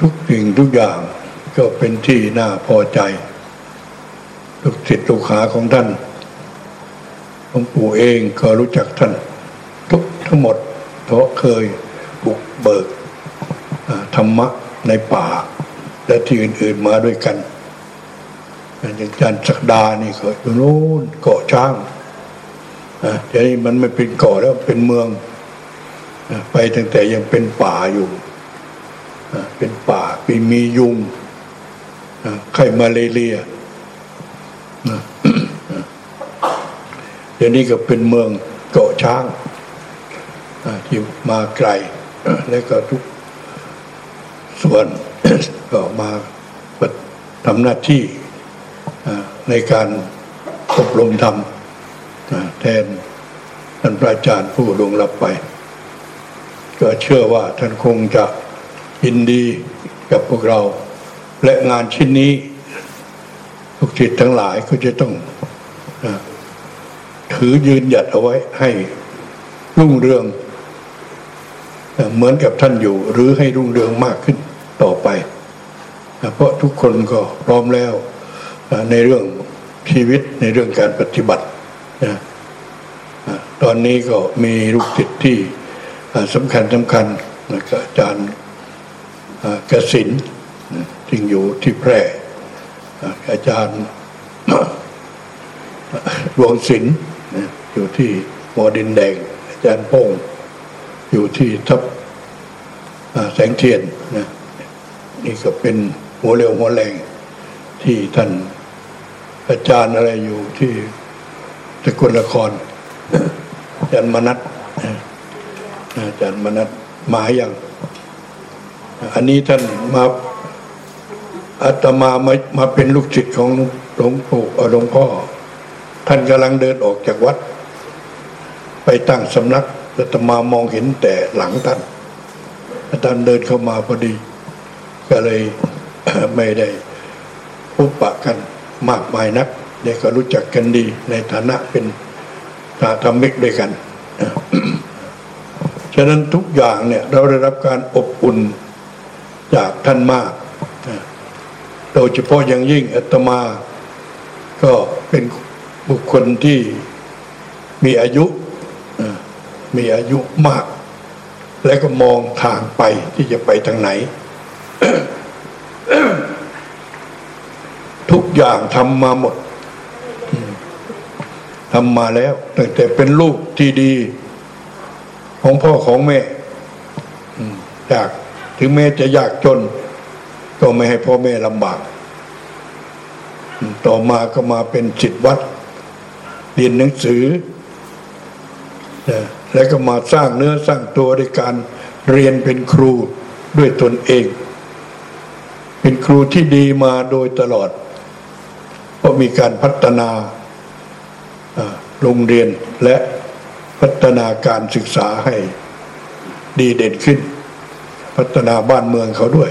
ทุกสิ่งทุกอย่างก็เป็นที่น่าพอใจลูกศิษย์ลูกหาของท่านหลวงปู่เองก็รู้จักท่าน ทุกทั้งหมดเพราะเคยบุกเบิกธรรมะในป่า และที่อื่น ๆมาด้วยกันอย่างอาจารย์สักดานี่ก็อยู่นู้นเกาะช้างเดี๋ยวนี้มันไม่เป็นเกาะแล้วเป็นเมือง ไปตั้งแต่ยังเป็นป่าอยู่ เป็นป่าเปีมียุงไข้มาเลเรียเดี๋ยวนี้ก็เป็นเมืองเกาะช้างที่มาไกลแล้วก็ทุกส่วนก็มาทำหน้าที่ในการอบรมธรรมแทนท่านพระอาจารย์ผู้ลงรับไป ก็เชื่อว่าท่านคงจะ ยินดีกับพวกเรา และงานชิ้นนี้ทุกจิตทั้งหลายก็จะต้องถือยืนหยัดเอาไว้ให้รุ่งเรือง เหมือนกับท่านอยู่ หรือให้รุ่งเรืองมากขึ้นต่อไป เพราะทุกคนก็พร้อมแล้วในเรื่องชีวิตในเรื่องการปฏิบัตินะตอนนี้ก็มีลูกศิษย์ที่สำคัญสำคัญนะอาจารย์ กสินที่อยู่ที่แพร่อาจารย์ดวงศิลป์อยู่ที่มอดินแดง อาจารย์โป้งอยู่ที่ทับแสงเทียนนะนี่ก็เป็นหัวเร็วหัวแรงที่ท่านอาจารย์อะไรอยู่ที่สกลนครอาจารย์มนัทอาจารย์มนัทมาอย่าง อันนี้ท่านมาอาตมามามาเป็นลูกศิษย์ของหลวงปู่หลวงพ่อ ท่านกำลังเดินออกจากวัด ไปตั้งสำนักอาตมามองเห็นแต่หลังท่านอาจารย์เดินเข้ามาพอดี ก็เลยไม่ได้พบปะกันมากมายนักเด็กก็รู้จักกันดีในฐานะเป็นสาธรรมิกด้วยกัน ฉะนั้นทุกอย่างเนี่ยเราได้รับการอบอุ่น จากท่านมาก โดยเฉพาะอย่างยิ่งอาตมา ก็เป็นบุคคลที่มีอายุมีอายุมาก และก็มองทางไปที่จะไปทางไหน ทุกอย่างทำมาหมดทำมาแล้วตั้งแต่เป็นลูกที่ดี ของพ่อของแม่อยาก ถึงแม้จะยากจน ก็ไม่ให้พ่อแม่ลำบาก ต่อมาก็มาเป็นจิตวัดเรียนหนังสือ แล้วก็มาสร้างเนื้อสร้างตัวด้วยการเรียนเป็นครูด้วยตนเอง เป็นครูที่ดีมาโดยตลอด เพราะมีการพัฒนาโรงเรียนและพัฒนาการศึกษาให้ดีเด่นขึ้น พัฒนาบ้านเมืองเขาด้วย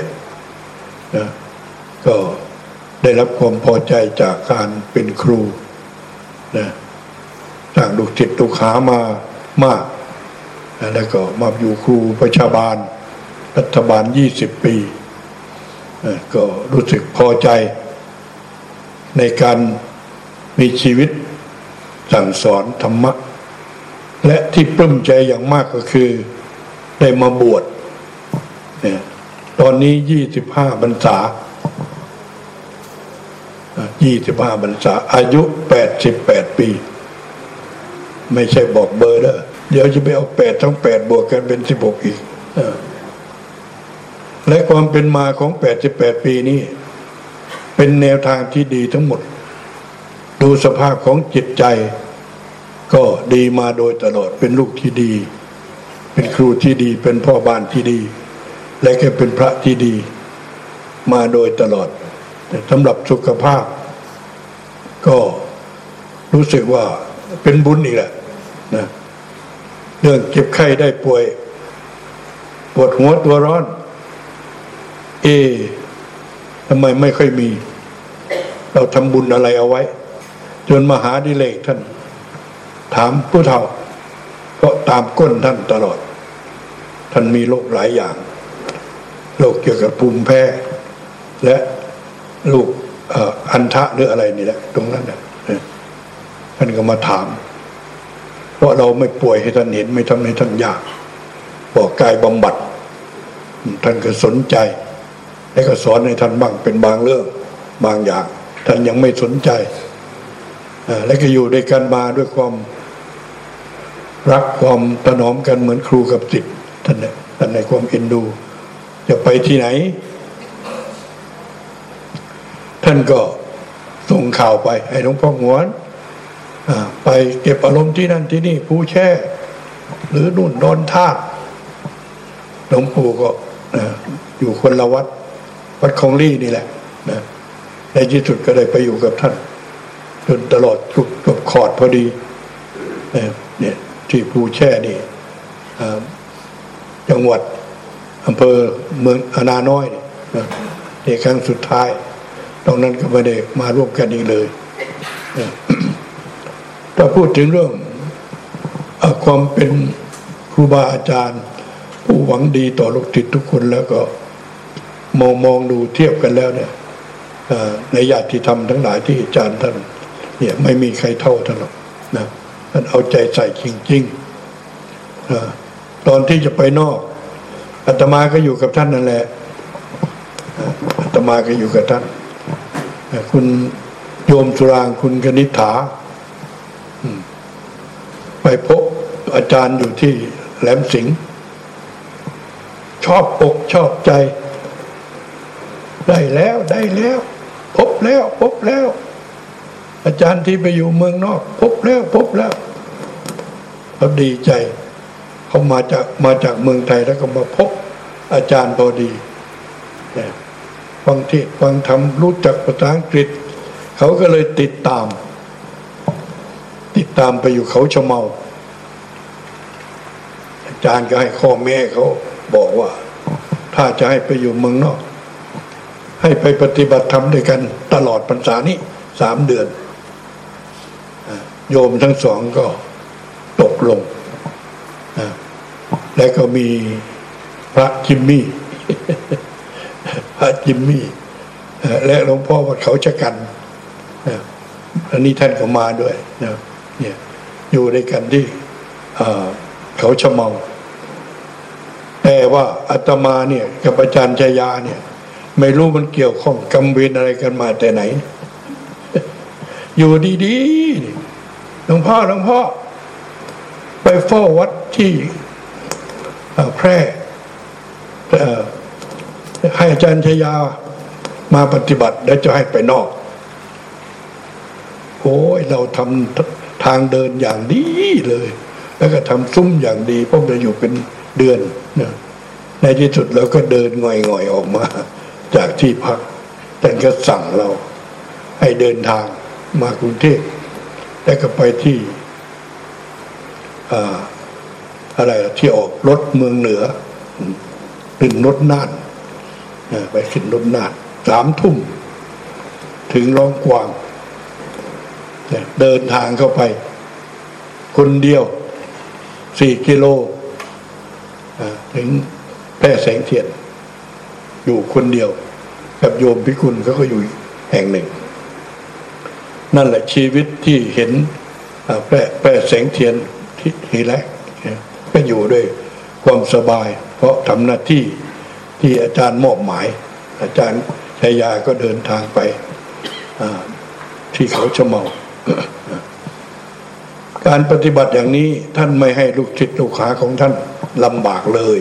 นะก็ได้รับความพอใจจากการเป็นครูนะจากลูกจิตลูกหามามาก แล้วก็มาอยู่ครูประชาบาล รัฐบาลยี่สิบปี ก็รู้สึกพอใจ ในการมีชีวิตสั่งสอนธรรมะ และที่ปลื้มใจอย่างมากก็คือ ได้มาบวช เนี่ยตอนนี้ยี่สิบห้าบรรษายี่สิบห้าบรรษา อายุแปดสิบแปดปี ไม่ใช่บอกเบอร์เด้อเดี๋ยวจะไปเอาแปดทั้งแปดบวกกันเป็นสิบหกอีกและความเป็นมาของแปดสิบแปดปีนี้ เป็นแนวทางที่ดีทั้งหมด ดูสภาพของจิตใจ ก็ดีมาโดยตลอดเป็นลูกที่ดี เป็นครูที่ดีเป็นพ่อบ้านที่ดี และก็เป็นพระที่ดี มาโดยตลอด แต่สำหรับสุขภาพ ก็รู้สึกว่าเป็นบุญอีกแหละนะเรื่องเจ็บไข้ได้ป่วย ปวดหัวตัวร้อน เอทำไมไม่ค่อยมี เราทำบุญอะไรเอาไว้ จนมหาดิเลกท่าน ถามผู้เฒ่า ก็ตามก้นท่านตลอด ท่านมีโรคหลายอย่าง โรคเกี่ยวกับภูมิแพ้ และลูกอันทะหรืออะไรนี่แหละ ตรงนั้นนะท่านก็มาถาม เพราะเราไม่ป่วยให้ท่านเห็นไม่ทำให้ท่านยาก บอกกายบำบัด ท่านก็สนใจ แล้วก็สอนให้ท่านบ้างเป็นบางเรื่อง บางอย่าง ท่านยังไม่สนใจแล้วก็อยู่ด้วยกันมาด้วยความรักความถนอมกันเหมือนครูกับศิษย์ท่านเนี่ยท่านในความเอ็นดู จะไปที่ไหน ท่านก็ส่งข่าวไป ให้หลวงพ่อหวนไปเก็บอารมณ์ที่นั่นที่นี่ผู้แช่ หรือนุ่นนอนธาตหลวงปู่ก็อยู่คนละวัด วัดคองลี่นี่แหละนะในที่สุดก็ได้ไปอยู่กับท่าน จนตลอดจุดจบขอดพอดีเนี่ยที่ภูแช่นี่จังหวัด อำเภอเมืองอนาน้อยเนี่ยในครั้งสุดท้ายตรงนั้นก็ไม่ได้มาร่วมกันอีกเลยถ้าพูดถึงเรื่องความเป็นครูบาอาจารย์ ผู้หวังดีต่อลูกศิษย์ทุกคนแล้วก็มองมองดูเทียบกันแล้วเนี่ยในญาติธรรมทั้งหลายที่อาจารย์ท่านเนี่ยไม่มีใครเท่าท่านหรอกนะท่านเอาใจใส่จริงๆตอนที่จะไปนอก อาตมาก็อยู่กับท่านนั่นแหละอาตมาก็อยู่กับท่าน คุณโยมสุรางคุณกนิษฐาไปพบอาจารย์อยู่ที่แหลมสิงห์ชอบอกชอบใจ ได้แล้วได้แล้ว พบแล้ว พบแล้ว อาจารย์ที่ไปอยู่เมืองนอก พบแล้ว พบแล้วเขาดีใจ เขามาจากมาจากเมืองไทยแล้วก็มาพบอาจารย์พอดีฟังเทศฟังธรรมรู้จักภาษาอังกฤษ เขาก็เลยติดตาม ติดตามไปอยู่เขาชะเมา อาจารย์ก็ให้ข้อแม่เขาบอกว่า ถ้าจะให้ไปอยู่เมืองนอก ให้ไปปฏิบัติธรรมด้วยกันตลอดพรรษานี้สามเดือน โยมทั้งสองก็ตกลง และก็มีพระจิมมี่พระจิมมี่และหลวงพ่อวัดเขาชะกันอันนี้ท่านก็มาด้วยนะเนี่ยอยู่ด้วยกันที่เขาชะเมา แต่ว่าอาตมาเนี่ย กับอาจารย์ชยาเนี่ย ไม่รู้มันเกี่ยวข้องกำเวนอะไรกันมาแต่ไหน อยู่ดีๆหลวงพ่อหลวงพ่อ ไปเฝ้าวัดที่ แพร่ให้อาจารย์ชยามาปฏิบัติแล้วจะให้ไปนอกโอ้ยเราทำทางเดินอย่างดีเลย แล้วก็ทำซุ้มอย่างดีเพราะเราอยู่เป็นเดือนนะในที่สุดเราก็เดินง่อยๆออกมา จากที่พักแต่ก็สั่งเรา ให้เดินทางมากรุงเทพแล้วก็ไปที่ อะไรที่ออกรถเมืองเหนือขึ้นรถน่านไปขึ้นรถน่านสามทุ่ม ถึงร้องกวางเดินทางเข้าไป คนเดียวสี่กิโลถึงแพร่แสงเทียน อยู่คนเดียว กับโยมพิคุณเขาก็อยู่แห่งหนึ่ง นั่นแหละชีวิตที่เห็นแพร่แพร่แสงเทียนที่ทีแรก ก็อยู่ด้วยความสบาย เพราะทำหน้าที่ที่อาจารย์มอบหมาย อาจารย์ชายาก็เดินทางไปที่เขาชะเมา การปฏิบัติอย่างนี้ท่านไม่ให้ลูกศิษย์ลูกหาของท่านลำบากเลย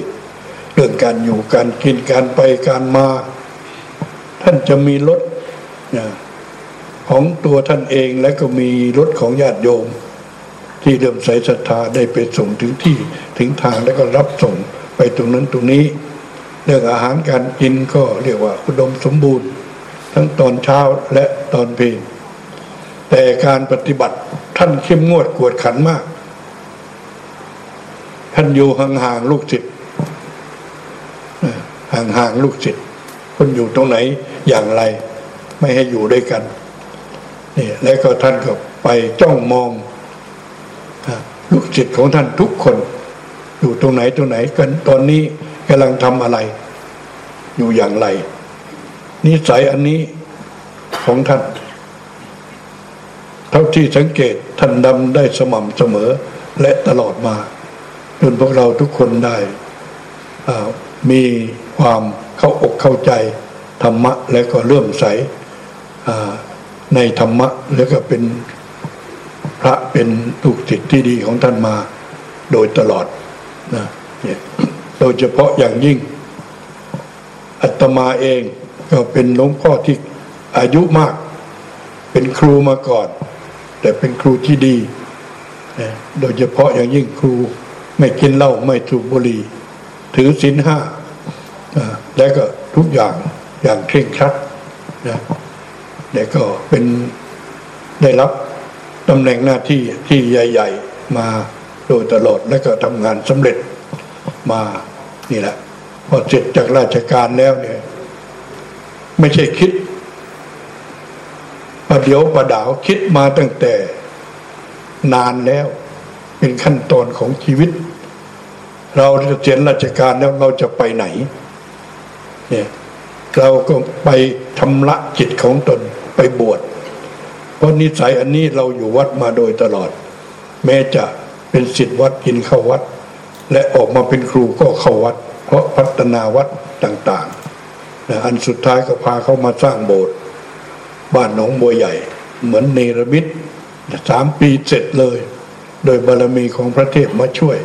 เรื่องการอยู่การกินการไปการมา ท่านจะมีรถของตัวท่านเองและก็มีรถของญาติโยม ที่เริ่มใส่ศรัทธาได้ไปส่งถึงที่ถึงทางแล้วก็รับส่งไปตรงนั้นตรงนี้ เรื่องอาหารการกินก็เรียกว่าอุดมสมบูรณ์ ทั้งตอนเช้าและตอนเพลนแต่การปฏิบัติท่านเข้มงวดกวดขันมาก ท่านอยู่ห่างๆลูกศิษย์ห่างๆลูกศิษย์คนอยู่ตรงไหนอย่างไร ไม่ให้อยู่ด้วยกันนี่แล้วก็ท่านก็ไปจ้องมอง ลูกศิษย์ของท่านทุกคน อยู่ตรงไหนตรงไหนกันตอนนี้กำลังทำอะไร อยู่อย่างไร นิสัยอันนี้ของท่าน เท่าที่สังเกตท่านดำได้สม่ำเสมอและตลอดมา จนพวกเราทุกคนได้มีความเข้าอกเข้าใจธรรมะและก็เลื่อมใสในธรรมะแล้วก็เป็น พระเป็นถูกจิตที่ดีของท่านมาโดยตลอดนะโดยเฉพาะอย่างยิ่งอัตมาเองก็เป็นหลวงพ่อที่อายุมาก เป็นครูมาก่อน แต่เป็นครูที่ดี โดยเฉพาะอย่างยิ่งครูไม่กินเหล้าไม่ถูกบุหรี่ ถือศีลห้าและก็ทุกอย่างอย่างเคร่งครัดนะแต่ก็เป็นได้รับ ตำแหน่งหน้าที่ที่ใหญ่ ๆ มาโดยตลอดและก็ทำงานสำเร็จมานี่แหละพอเสร็จจากราชการแล้วเนี่ย ไม่ใช่คิดประเดี๋ยวประดาวคิดมาตั้งแต่นานแล้ว เป็นขั้นตอนของชีวิต เราจะเสียนราชการแล้วเราจะไปไหน เนี่ย เราก็ไปทำละจิตของตนไปบวช เพราะนิสัยอันนี้เราอยู่วัดมาโดยตลอด แม้จะเป็นสิทธิวัดกินเข้าวัด และออกมาเป็นครูก็เข้าวัด เพราะพัฒนาวัดต่างๆอันสุดท้ายก็พาเขามาสร้างโบสถ์บ้านหนองบัวใหญ่ เหมือนเนรมิตสามปีเสร็จเลย โดยบารมีของพระเทพมาช่วย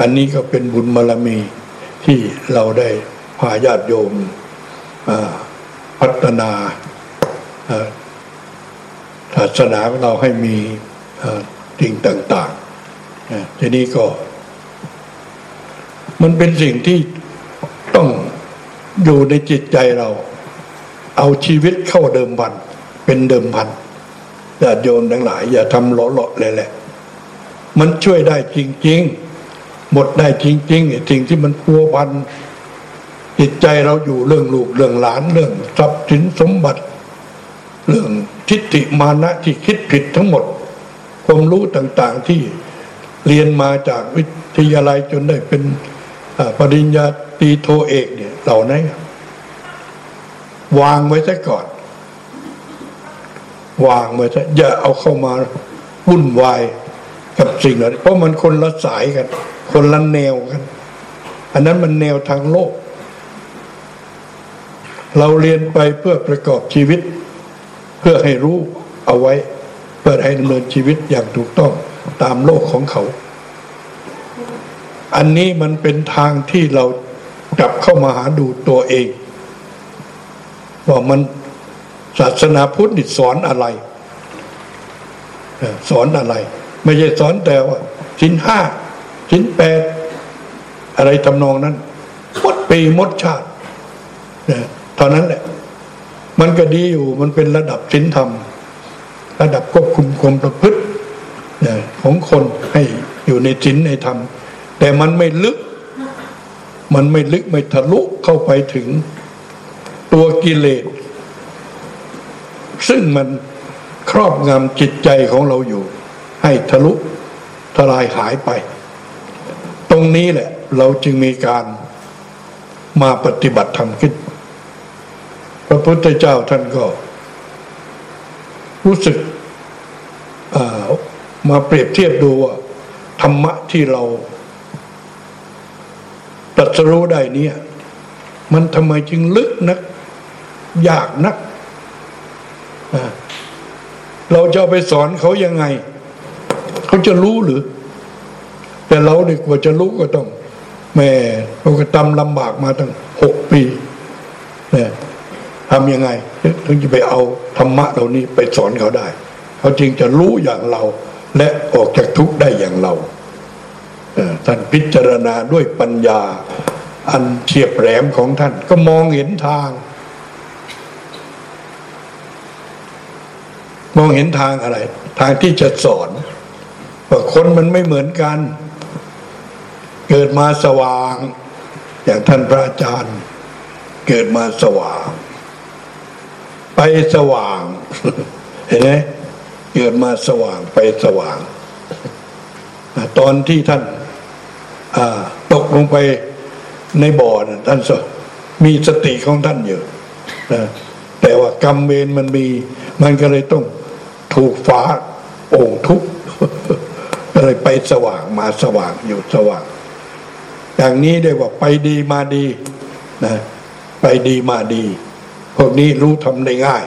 อันนี้ก็เป็นบุญบารมีที่เราได้พาญาติโยมพัฒนา ศาสนาของเราให้มีสิ่งต่างๆทีนี้ก็ มันเป็นสิ่งที่ต้องอยู่ในจิตใจเรา เอาชีวิตเข้าเดิมพัน เป็นเดิมพันอย่าโยนทั้งหลาย อย่าทำหล่อๆเลยแหละ มันช่วยได้จริง ๆ หมดได้จริงๆสิ่งที่มันพัวพันจิตใจเราอยู่เรื่องลูกเรื่องหลานเรื่องทรัพย์สินสมบัติ เรื่อง ทิฏฐิมานะที่คิดผิดทั้งหมด ความรู้ต่างๆที่เรียนมาจากวิทยาลัยจนได้เป็นปริญญาตรีโทเอกเนี่ยเหล่านั้นวางไว้ซะก่อน วางไว้ซะอย่าเอาเข้ามาวุ่นวายกับสิ่งเหล่านั้เพราะมันคนละสายกัน คนละแนวกัน อันนั้นมันแนวทางโลก เราเรียนไปเพื่อประกอบชีวิต พื่อให้รู้เอาไว้ เพื่อให้ดำเนินชีวิตอย่างถูกต้องตามโลกของเขา อันนี้มันเป็นทางที่เรากลับเข้ามาหาดูตัวเอง ว่ามันศาสนาพุทธสอนอะไรสอนอะไร ไม่ใช่สอนแต่ว่าชิ้นห้าชิ้นแปดอะไรทำนองนั้นหมดปีหมดชาติเท่านั้นแหละ มันก็ดีอยู่มันเป็นระดับชิ้นธรรม ระดับควบคุมความประพฤติของคนให้อยู่ในชิ้นในธรรม แต่มันไม่ลึก มันไม่ลึกไม่ทะลุเข้าไปถึงตัวกิเลส ซึ่งมันครอบงำจิตใจของเราอยู่ ให้ทะลุทลายหายไป ตรงนี้แหละ เราจึงมีการมาปฏิบัติธรรมขึ้น พระพุทธเจ้าท่านก็ รู้สึกมาเปรียบเทียบดูว่า ธรรมะที่เราตรัสรู้ได้เนี่ย มันทำไมจึงลึกนัก ยากนัก เราจะไปสอนเขายังไง เขาจะรู้หรือ แต่เราเด็กว่าจะรู้ก็ต้อง แม่เราก็ตำลำบากมาตั้งหกปีเนี่ย ทำยังไงถึงจะไปเอาธรรมะเหล่านี้ไปสอนเขาได้เขาจึงจะรู้อย่างเรา และออกจากทุกข์ได้อย่างเราท่านพิจารณาด้วยปัญญา อันเฉียบแหลมของท่านก็มองเห็นทาง มองเห็นทางอะไร ทางที่จะสอนว่าคนมันไม่เหมือนกัน เกิดมาสว่าง อย่างท่านพระอาจารย์ เกิดมาสว่าง ไปสว่าง เห็นไหมเกิดมาสว่างไปสว่าง ตอนที่ท่านตกลงไปในบ่อนะท่านมีสติของท่านอยู่แต่ว่ากรรมเวรมันมี มันก็เลยต้องถูกฟ้าโอ่งทุกก็เลยไปสว่างมาสว่างอยู่สว่าง อย่างนี้เรียกว่าไปดีมาดีนะไปดีมาดี พวกนี้รู้ทำได้ง่าย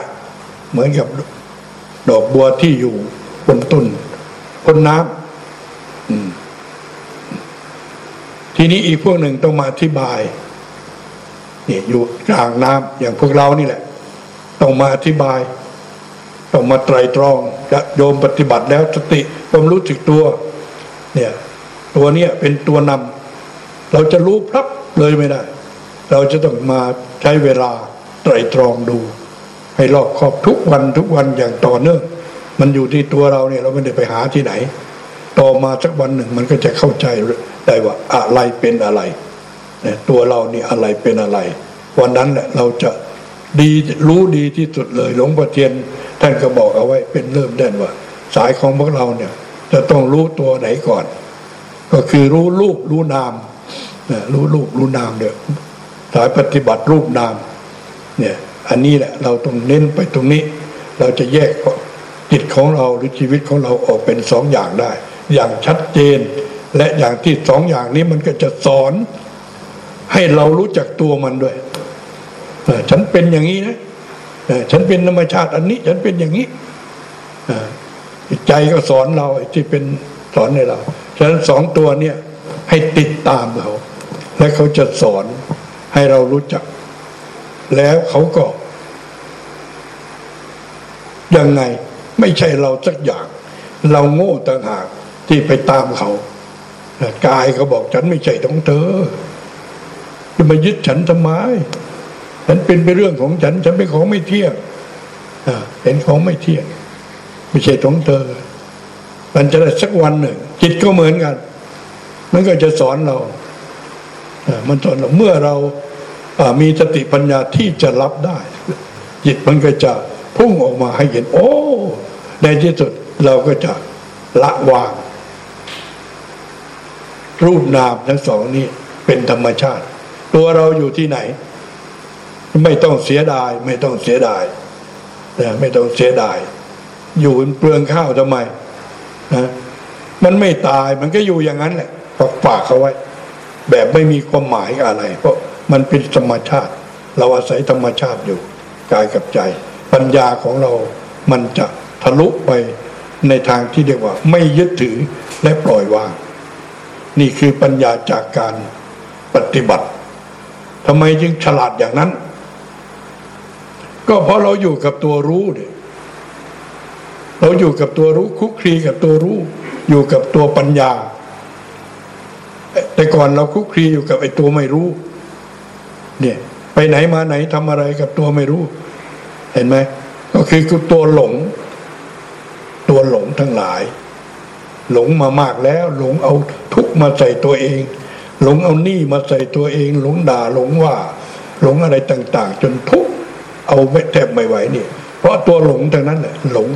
เหมือนกับดอกบัวที่อยู่บนต้นพ้นน้ำทีนี้อีกพวกหนึ่งต้องมาอธิบายนี่อยู่กลางน้ำอย่างพวกเรานี่แหละ ต้องมาอธิบาย ต้องมาไตรตรองจะโยมปฏิบัติแล้วสติความรู้สึกตัว เนี่ย ตัวเนี้ยเป็นตัวนำเราจะรู้พลับเลยไม่ได้ เราจะต้องมาใช้เวลา ตรตรองดู ให้รอบครอบทุกวันทุกวันอย่างต่อเนื่อง มันอยู่ที่ตัวเราเนี่ยเราไม่ได้ไปหาที่ไหน ต่อมาสักวันหนึ่งมันก็จะเข้าใจได้ว่าอะไรเป็นอะไรเนี่ยตัวเรานี่อะไรเป็นอะไร วันนั้นแหละเราจะดีรู้ดีที่สุดเลยหลวงพ่อเทียนท่านก็บอกเอาไว้เป็นเริ่มเด่นว่า สายของพวกเราเนี่ย จะต้องรู้ตัวไหนก่อน ก็คือรู้รูปรู้นามรู้รูปรู้นามเนี่ยสายปฏิบัติรูปนาม เนี่ยอันนี้แหละเราต้องเน้นไปตรงนี้ เราจะแยกจิตของเราหรือชีวิตของเราออกเป็นสองอย่างได้ อย่างชัดเจน และอย่างที่สองอย่างนี้มันก็จะสอน ให้เรารู้จักตัวมันด้วยฉันเป็นอย่างนี้นะฉันเป็นธรรมชาติอันนี้ ฉันเป็นอย่างนี้ใจก็สอนเราที่เป็นสอนในเราฉะนั้นสองตัวเนี่ยให้ติดตามเขาและเขาจะสอนให้เรารู้จัก แล้วเขาก็ ยังไงไม่ใช่เราสักอย่าง เราโง่ต่างหากที่ไปตามเขากายเขาบอกฉันไม่ใช่ของเธอจะมายึดฉันทำไมฉันเป็นไปเรื่องของฉัน ฉันเป็นของไม่เที่ยงเห็นของไม่เที่ยง ไม่ใช่ของเธอ มันจะได้สักวันหนึ่ง จิตก็เหมือนกัน มันก็จะสอนเรามันสอนเราเมื่อเรา มีสติปัญญาที่จะรับได้จิตมันก็จะพุ่งออกมาให้เห็น โอ้ ในที่สุดเราก็จะละวาง รูปนามทั้งสองนี้เป็นธรรมชาติ ตัวเราอยู่ที่ไหน ไม่ต้องเสียดาย ไม่ต้องเสียดายนะไม่ต้องเสียดาย อยู่เปลืองข้าวทำไมนะมันไม่ตายมันก็อยู่อย่างนั้นแหละฝากเขาไว้ แบบไม่มีความหมายอะไรเพราะ มันเป็นธรรมชาติ เราอาศัยธรรมชาติอยู่กายกับใจ ปัญญาของเรามันจะทะลุไปในทางที่เรียกว่า ไม่ยึดถือและปล่อยวาง นี่คือปัญญาจากการปฏิบัติทำไมจึงฉลาดอย่างนั้น ก็เพราะเราอยู่กับตัวรู้เนี่ยเราอยู่กับตัวรู้คุกคีกับตัวรู้ อยู่กับตัวปัญญา แต่ก่อนเราคุกคีอยู่กับไอ้ตัวไม่รู้ เนี่ย ไปไหนมาไหนทำอะไรกับตัวไม่รู้ เห็นไหมก็คือคือตัวหลง ตัวหลงทั้งหลาย หลงมามากแล้ว หลงเอาทุกมาใส่ตัวเอง หลงเอาหนี้มาใส่ตัวเอง หลงด่าหลงว่า หลงอะไรต่าง ๆ จนทุกเอาไม่แทบไม่ไหวนี่เพราะตัวหลงทั้งนั้นแหละหลง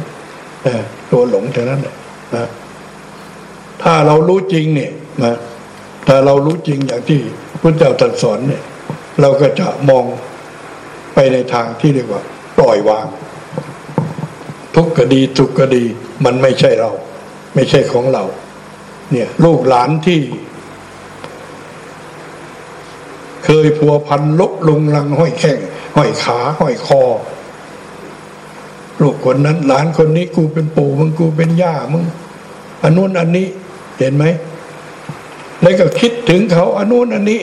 ตัวหลงทั้งนั้นแหละนะถ้าเรารู้จริงเนี่ยนะถ้าเรารู้จริงอย่างที่พระเจ้าตรัสสอนเนี่ย เราก็จะมองไปในทางที่เรียกว่า ปล่อยวาง ทุกข์ก็ดีสุขก็ดี มันไม่ใช่เรา ไม่ใช่ของเรา เนี่ย ลูกหลานที่ เคยพัวพันลบลงลังห้อยแข้งห้อยขาห้อยคอลูกคนนั้น หลานคนนี้กูเป็นปู่มึงกูเป็นย่ามึงอันนู้นอันนี้ เห็นไหมแล้วก็คิดถึงเขาอันนู้นอันนี้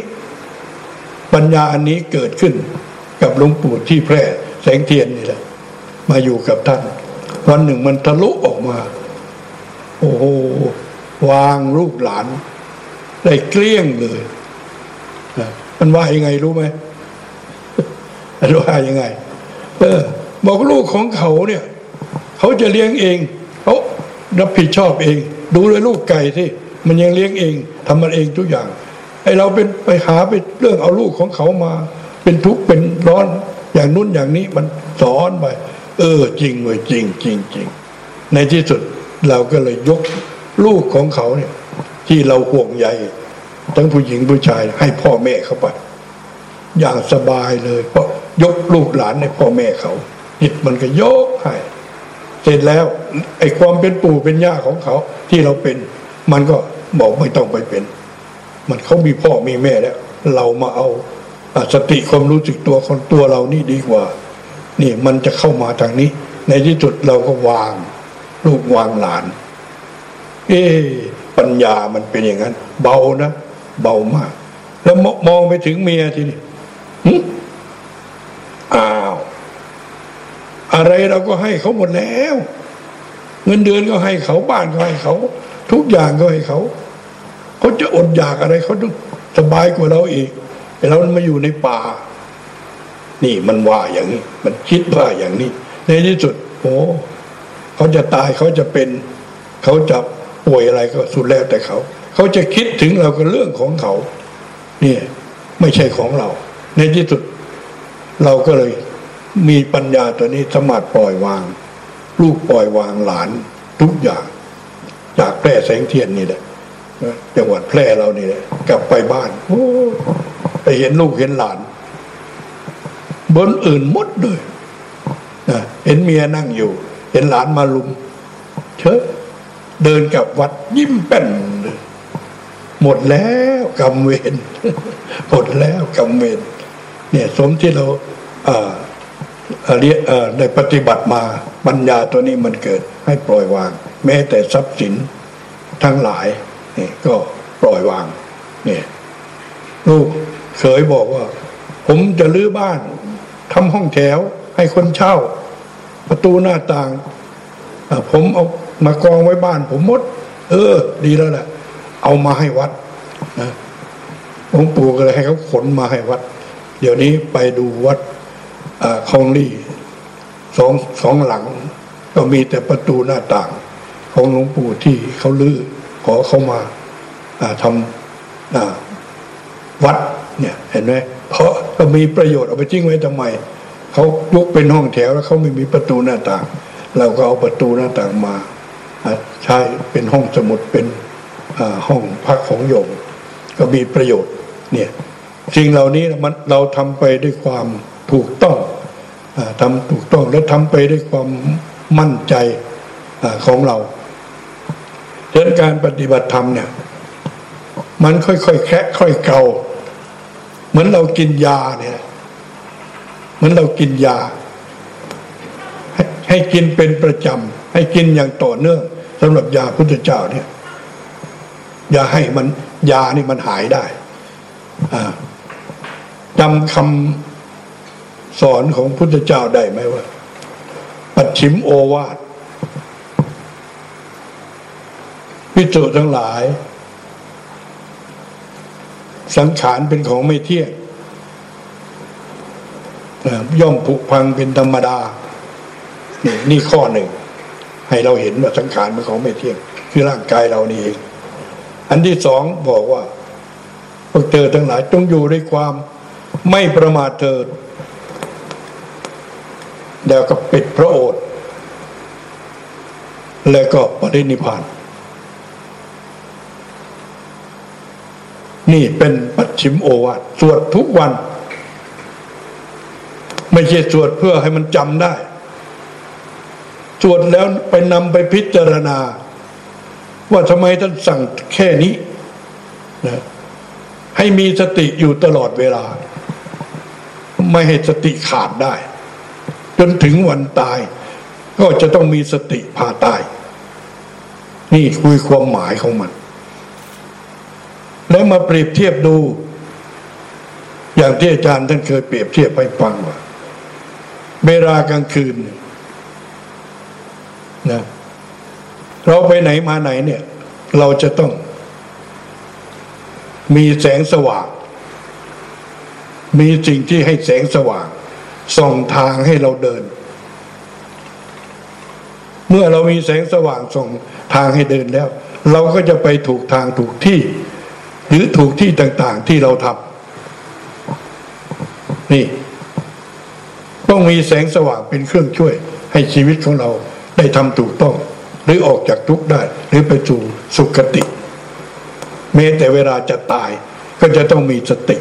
ปัญญาอันนี้เกิดขึ้นกับหลวงปู่ที่แพร่แสงเทียนนี่แหละ มาอยู่กับท่าน วันหนึ่งมันทะลุออกมา โอ้โหวางลูกหลาน ได้เกลี้ยงเลยมันว่ายังไงรู้ไหมรู้ว่ายังไง เออ บอกลูกของเขาเนี่ย เขาจะเลี้ยงเองเขารับผิดชอบเอง ดูเลยลูกไก่ที่มันยังเลี้ยงเองทำมันเองทุกอย่าง ไอเราเป็นไปหาไปเรื่องเอาลูกของเขามา เป็นทุกข์เป็นร้อนอย่างนู้นอย่างนี้มันสอนไป เออ จริงเว้ยจริงจริงจริงในที่สุดเราก็เลยยกลูกของเขาเนี่ย ที่เราห่วงใยทั้งผู้หญิงผู้ชายให้พ่อแม่เขาไป อย่างสบายเลยเพราะยกลูกหลานให้พ่อแม่เขาจิตมันก็ยกให้เสร็จแล้ว ไอ้ความเป็นปู่เป็นย่าของเขาที่เราเป็น มันก็บอกไม่ต้องไปเป็น มันเขามีพ่อมีแม่แล้ว เรามาเอาสติความรู้สึกตัวของตัวเรานี่ดีกว่า นี่มันจะเข้ามาทางนี้ ในที่สุดเราก็วาง ลูกวางหลาน เอ๊ปัญญามันเป็นอย่างนั้น เบานะเบามาก แล้วมองไปถึงเมียทีนี้อ้าว อะไรเราก็ให้เขาหมดแล้ว เงินเดือนก็ให้เขาบ้านก็ให้เขา ทุกอย่างก็ให้เขา เขาจะอดอยากอะไรเขาต้องสบายกว่าเราอีกแต่เรามาอยู่ในป่า นี่มันว่าอย่างนี้ มันคิดว่าอย่างนี้ ในที่สุดโอ้เขาจะตายเขาจะเป็น เขาจะป่วยอะไรก็สุดแล้วแต่เขา เขาจะคิดถึงเราก็เรื่องของเขา เนี่ย ไม่ใช่ของเรา ในที่สุด เราก็เลยมีปัญญาตัวนี้สมารถปล่อยวาง ลูกปล่อยวางหลาน ทุกอย่าง จากแพร่แสงเทียนนี่แหละ จังหวัดแพร่เรานี่แหละกลับไปบ้านโอ้ไปเห็นลูกเห็นหลาน บนอื่นมดเลยนะเห็นเมียนั่งอยู่ เห็นหลานมาลุมเชอะเดินกลับวัดยิ้มแป้นหมดแล้วกรรมเวรหมดแล้วกรรมเวรเนี่ย สมที่เราเรียได้ปฏิบัติมาปัญญาตัวนี้มันเกิดให้ปล่อยวาง แม้แต่ทรัพย์สินทั้งหลาย นี่ก็ปล่อยวางเนี่ยลูกเคยบอกว่า ผมจะรื้อบ้านทำห้องแถวให้คนเช่า ประตูหน้าต่างผมเอามากองไว้บ้าน ผมมด เออ ดีแล้วแหละเอามาให้วัดนะหลวงปู่ก็เลยให้เขาขนมาให้วัด เดี๋ยวนี้ไปดูวัดคลองลี่สองสองหลัง ก็มีแต่ประตูหน้าต่าง ของหลวงปู่ที่เขาลื้อ อเขามาทำวัดเนี่ยเห็นไหมเพราะก็มีประโยชน์เอาไปจิ้งไว้ทำไมเขายกเป็นห้องแถวแล้วเขาไม่มีประตูหน้าต่าง เราก็เอาประตูหน้าต่างมาใช้เป็นห้องสมุดเป็นห้องพักของโยมก็มีประโยชน์เนี่ยสิ่งเหล่านี้มันเราทำไปด้วยความถูกต้องอทำถูกต้องและทำไปด้วยความมั่นใจอของเรา เดินการปฏิบัติธรรมเนี่ย มันค่อยๆแคะค่อยเกาเหมือนเรากินยาเนี่ยเหมือนเรากินยาใหให้กินเป็นประจำให้กินอย่างต่อเนื่องสำหรับยาพุทธเจ้าเนี่ยอย่าให้มันยานี่มันหายได้จำคำสอนของพุทธเจ้าได้ไหมว่า ปัจฉิมโอวาท พิจุทั้งหลาย สังขารเป็นของไม่เที่ยงย่อมผุพังเป็นธรรมดา นี่นี่ข้อหนึ่ง ให้เราเห็นว่าสังขารเป็นของไม่เที่ยง คือร่างกายเรานี่เองอันที่สองบอกว่าพวกเธอทั้งหลายจงอยู่ด้วยความไม่ประมาทเถิดแล้วก็ปิดพระโอษฐ์แล้วก็ปรินิพพาน นี่เป็นปัจฉิมโอวาทสวดทุกวัน ไม่ใช่สวดเพื่อให้มันจำได้ สวดแล้วไปนำไปพิจารณา ว่าทำไมท่านสั่งแค่นี้นะให้มีสติอยู่ตลอดเวลา ไม่ให้สติขาดได้ จนถึงวันตาย ก็จะต้องมีสติพาตาย นี่คุยความหมายของมัน แล้วมาเปรียบเทียบดู อย่างที่อาจารย์ท่านเคยเปรียบเทียบให้ฟังว่าเวลากลางคืนนะเราไปไหนมาไหนเนี่ย เราจะต้อง มีแสงสว่าง มีสิ่งที่ให้แสงสว่างส่องทางให้เราเดิน เมื่อเรามีแสงสว่างส่องทางให้เดินแล้ว เราก็จะไปถูกทางถูกที่ หรือถูกที่ต่าง ๆ ที่เราทำนี่ ต้องมีแสงสว่างเป็นเครื่องช่วย ให้ชีวิตของเราได้ทำถูกต้อง หรือออกจากทุกข์ได้ หรือไปสู่สุคติแม้แต่เวลาจะตายก็จะต้องมีสติ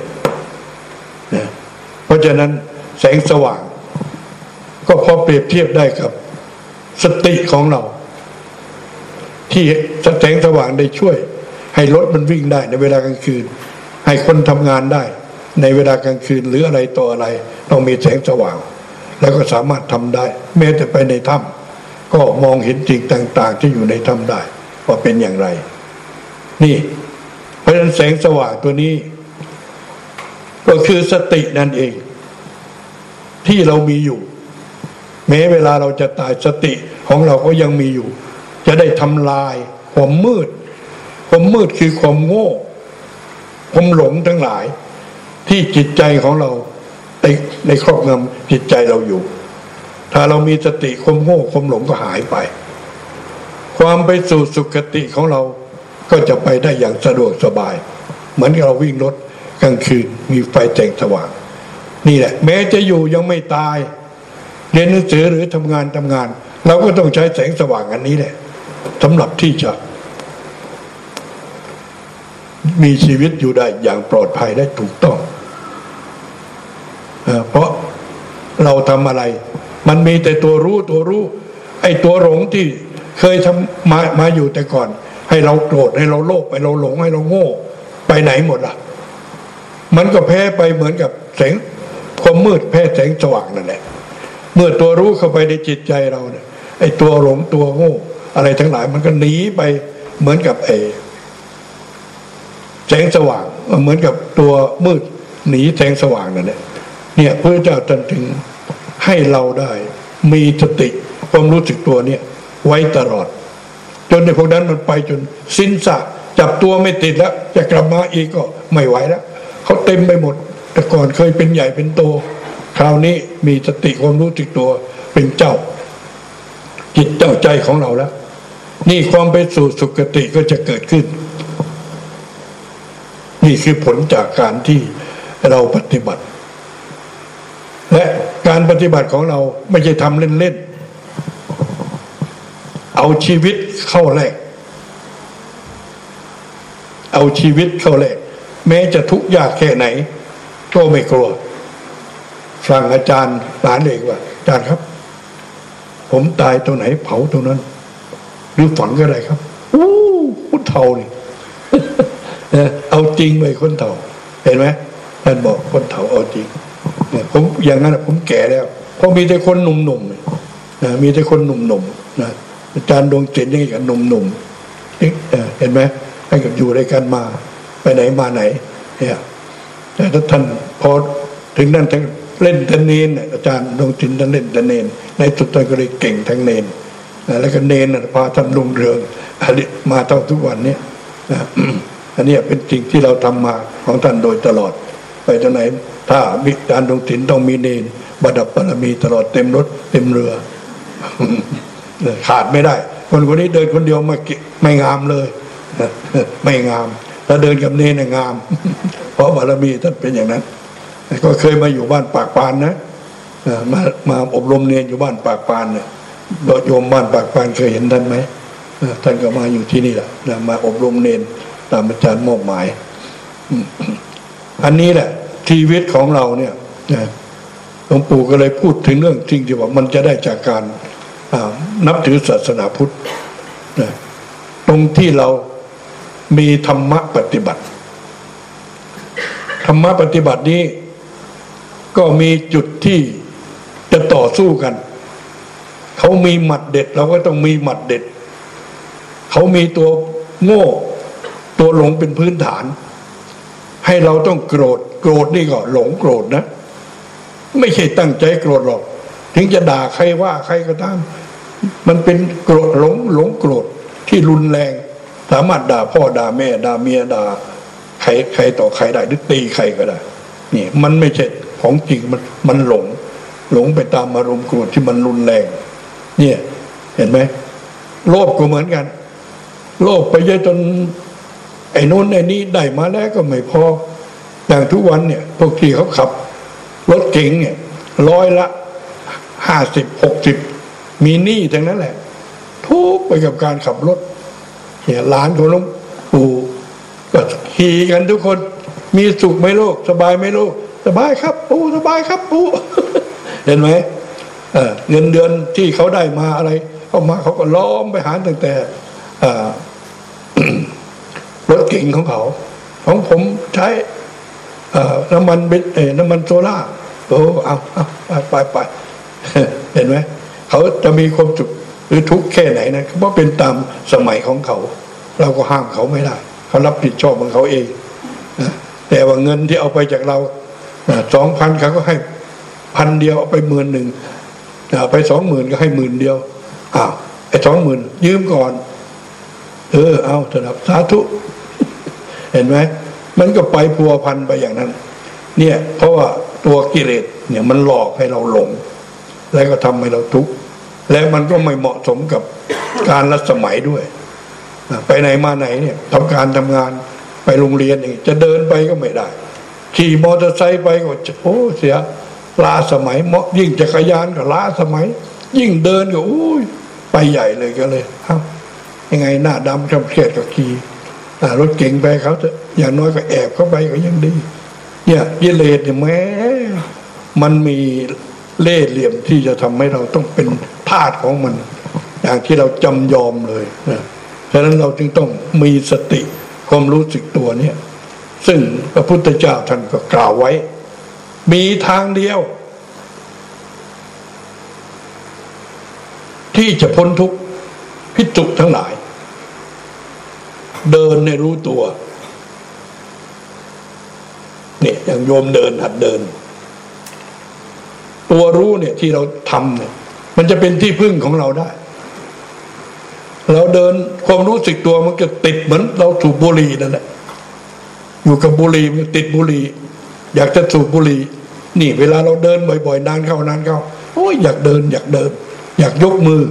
นะะฉะนั้นแสงสว่าง ก็พอเปรียบเทียบได้กับ สติของเรา ที่แสงสว่างได้ช่วย ให้รถมันวิ่งได้ในเวลากลางคืน ให้คนทำงานได้ ในเวลากลางคืนหรืออะไรต่ออะไร ต้องมีแสงสว่าง แล้วก็สามารถทำได้ แม้แต่ไปในถ้ำก็มองเห็นสิ่งต่าง ๆ ที่อยู่ในถ้ำได้ว่าเป็นอย่างไร นี่ เพราะฉะนั้นแสงสว่างตัวนี้ ก็คือสตินั่นเอง ที่เรามีอยู่ แม้เวลาเราจะตายสติของเราก็ยังมีอยู่ จะได้ทำลายความมืด ความมืดคือความโง่ ความหลงทั้งหลาย ที่จิตใจของเราในในครอบงำจิตใจเราอยู่ ถ้าเรามีสติความโง่ความหลงก็หายไป ความไปสู่สุคติของเราก็จะไปได้อย่างสะดวกสบาย เหมือนเราวิ่งรถกลางคืนมีไฟแสงสว่าง นี่แหละ แม้จะอยู่ยังไม่ตาย เรียนหนังสือหรือทำงานทำงาน เราก็ต้องใช้แสงสว่างอันนี้แหละสำหรับที่จะ มีชีวิตอยู่ได้อย่างปลอดภัยได้ถูกต้อง เพราะเราทำอะไร มันมีแต่ตัวรู้ตัวรู้ ไอ้ตัวหลงที่เคยทำมามาอยู่แต่ก่อน ให้เราโกรธให้เราโลภให้เราหลงให้เราโง่ ไปไหนหมดล่ะ มันก็แพ้ไปเหมือนกับแสงความมืดแพ้แสงสว่างนั่นแหละ เมื่อตัวรู้เข้าไปในจิตใจเราเนี่ยไอ้ตัวหลงตัวโง่ อะไรทั้งหลายมันก็หนีไปเหมือนกับไอ้ แสงสว่างเหมือนกับตัวมืดหนีแสงสว่างนั่นแหละเนี่ยพระเจ้าตรัสถึงให้เราได้มีสติความรู้สึกตัวเนี่ยไว้ตลอด จนในพวกนั้นมันไปจนสิ้นสะจับตัวไม่ติดแล้ว จะกลับมาอีกก็ไม่ไหวแล้วเขาเต็มไปหมด แต่ก่อนเคยเป็นใหญ่เป็นโต คราวนี้มีสติความรู้สึกตัวเป็นเจ้า จิตเจ้าใจของเราแล้ว นี่ความไปสู่สุคติก็จะเกิดขึ้น นี่คือผลจากการที่เราปฏิบัติ และการปฏิบัติของเราไม่ใช่ทำเล่นๆ เอาชีวิตเข้าแลกเอาชีวิตเข้าแลกแม้จะทุกข์ยากแค่ไหน ก็ไม่กลัวฟังอาจารย์หลานเอกว่า อาจารย์ครับ ผมตายตรงไหนเผาตรงนั้น หรือฝังก็ได้ครับอู้คนเท่านี่ เอาจริงไปคนเท่า เห็นไหมท่านบอกคนเท่าเอาจริงเนี่ยผมอย่างนั้นผมแก่แล้ว เพราะมีแต่คนหนุ่มๆนะมีแต่คนหนุ่มๆนะอาจารย์ดวงจิตนี่กับหนุ่มๆนี่เห็นไหมให้กับอยู่ด้วยกันมา ไปไหนมาไหน เนี่ยแต่ถ้าท่านพอถึงนั้นทั้งเล่นทนเนนอาจารย์ดวงจิตท่านเล่นทนเนนในสุดท้ายก็เลยเก่งทั้งเนนแล้วก็เนนพาท่านลุงเรืองมาเท่าทุกวันนี้ อันนี้เป็นสิ่งที่เราทำมาของท่านโดยตลอด ไปตรงไหน ถ้ามีการดงถิ่นต้องมีเนนบดับบารมีตลอดเต็มรถเต็มเรือ ขาดไม่ได้ คนคนนี้เดินคนเดียวไม่ไม่งามเลยไม่งามถ้าเดินกับเนนงาม เพราะบารมีท่านเป็นอย่างนั้น ก็เคยมาอยู่บ้านปากปานนะมามาอบรมเนนอยู่บ้านปากปานเนี่ยโยมบ้านปากปานเคยเห็นท่านไหมท่านก็มาอยู่ที่นี่แหละมาอบรมเนน ตามอาจารย์มอบหมาย อันนี้แหละ ชีวิตของเราเนี่ยหลวงปู่ก็เลยพูดถึงเรื่องจริงที่ว่ามันจะได้จากการนับถือศาสนาพุทธตรงที่เรามีธรรมะปฏิบัติ ธรรมะปฏิบัตินี้ ก็มีจุดที่จะต่อสู้กัน เขามีหมัดเด็ด เราก็ต้องมีหมัดเด็ด เขามีตัวโง่ ตัวหลงเป็นพื้นฐาน ให้เราต้องโกรธ โกรธนี่ก็หลงโกรธนะ ไม่ใช่ตั้งใจโกรธหรอก ถึงจะด่าใครว่าใครก็ตาม มันเป็นโกรธหลงหลงโกรธที่รุนแรง สามารถด่าพ่อด่าแม่ด่าเมียด่าใครใครต่อใครได้หรือตีใครก็ได้นี่มันไม่ใช่ของจริงมันมันหลง หลงไปตามอารมณ์โกรธที่มันรุนแรง เนี่ย เห็นไหมโลภก็เหมือนกัน โลภไปเยอะจน ไอ้นู้นไอ้นี้ได้มาแล้วก็ไม่พออย่างทุกวันเนี่ยพวกที่เขาขับ รถเก๋งเนี่ยร้อยละห้าสิบหกสิบมีหนี้ทั้งนั้นแหละ ทุกไปกับการขับรถเนี่ยหลานของหลวงปู่ก็ขี่กันทุกคน มีสุขไหมโลก สบายไหมโลก สบายครับปู่สบายครับปู่เห็นไหมเงินเดือนที่เขาได้มาอะไรเขามาเขาก็ล้อมไปหาตั้งแต่ รถเก่งของเขา ของผมใช้น้ำมันเบนน้ำมันโซล่าโอ้เอาเอาไปไปไปเห็นไหมเขาจะมีความสุขหรือทุกข์แค่ไหนนะเพราะเป็นตามสมัยของเขา เราก็ห้ามเขาไม่ได้ เขารับผิดชอบของเขาเองนะแต่ว่าเงินที่เอาไปจากเราสองพันเขาก็ให้พันเดียวเอาไปหมื่นหนึ่งไปสองหมื่นก็ให้หมื่นเดียวอ้าวไอ้สองหมื่นยืมก่อน เออเอาสนับสาธุ เห็นไหมมันก็ไปพัวพันไปอย่างนั้น เนี่ย เพราะว่าตัวกิเลสเนี่ยมันหลอกให้เราหลง แล้วก็ทำให้เราทุกข์และมันก็ไม่เหมาะสมกับการรัสมัยด้วยไปไหนมาไหนเนี่ยทำการทำงานไปโรงเรียนเองจะเดินไปก็ไม่ได้ ขี่มอเตอร์ไซค์ไปก็โอ้เสียล้าสมัยเหมาะยิ่งจักรยานก็ล้าสมัย ยิ่งเดินก็อุ้ยไปใหญ่เลยก็เลยเอ้า ยังไงหน้าดำจำเครียดก็ขี่อ่ารถเก่งไปเขาจะอย่างน้อยก็แอบเข้าไปก็ยังดี เนี่ยกิเลสเนี่ยแม้มันมีเล่ห์เหลี่ยมที่จะทำให้เราต้องเป็นทาสของมัน อย่างที่เราจำยอมเลยนะฉะนั้นเราจึงต้องมีสติความรู้สึกตัวเนี่ย ซึ่งพระพุทธเจ้าท่านก็กล่าวไว้ มีทางเดียว ที่จะพ้นทุกข์พิจุทั้งหลาย เดินในรู้ตัวเนี่ยอย่างโยมเดินหัดเดิน ตัวรู้เนี่ยที่เราทำเนี่ย มันจะเป็นที่พึ่งของเราได้ เราเดินความรู้สึกตัวมันจะติดเหมือน เราสูบบุหรี่นั่นแหละอยู่กับบุหรี่มันติดบุหรี่อยากจะสูบบุหรี่นี่เวลาเราเดินบ่อยๆนานเข้านานเข้าโอ้ยอยากเดิน อยากเดิน อยากยกมือ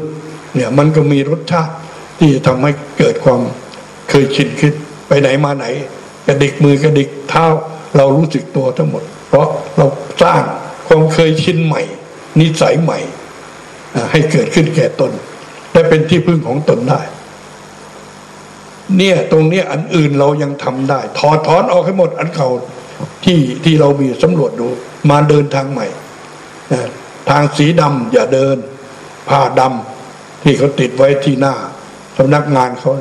เนี่ย มันก็มีรสชาติที่จะทำให้เกิดความ เคยชินขึ้นไปไหนมาไหนกระดิกมือกระดิกเท้าเรารู้สึกตัวทั้งหมด เพราะเราสร้างความเคยชินใหม่ นิสัยใหม่ ให้เกิดขึ้นแก่ตน และเป็นที่พึ่งของตนได้ เนี่ยตรงเนี้ยอันอื่นเรายังทำได้ ถอดถอนออกให้หมดอันเก่าที่ที่เรามีสำรวจดู มาเดินทางใหม่ทางสีดำอย่าเดิน ผ้าดำที่เขาติดไว้ที่หน้าสำนักงานเขา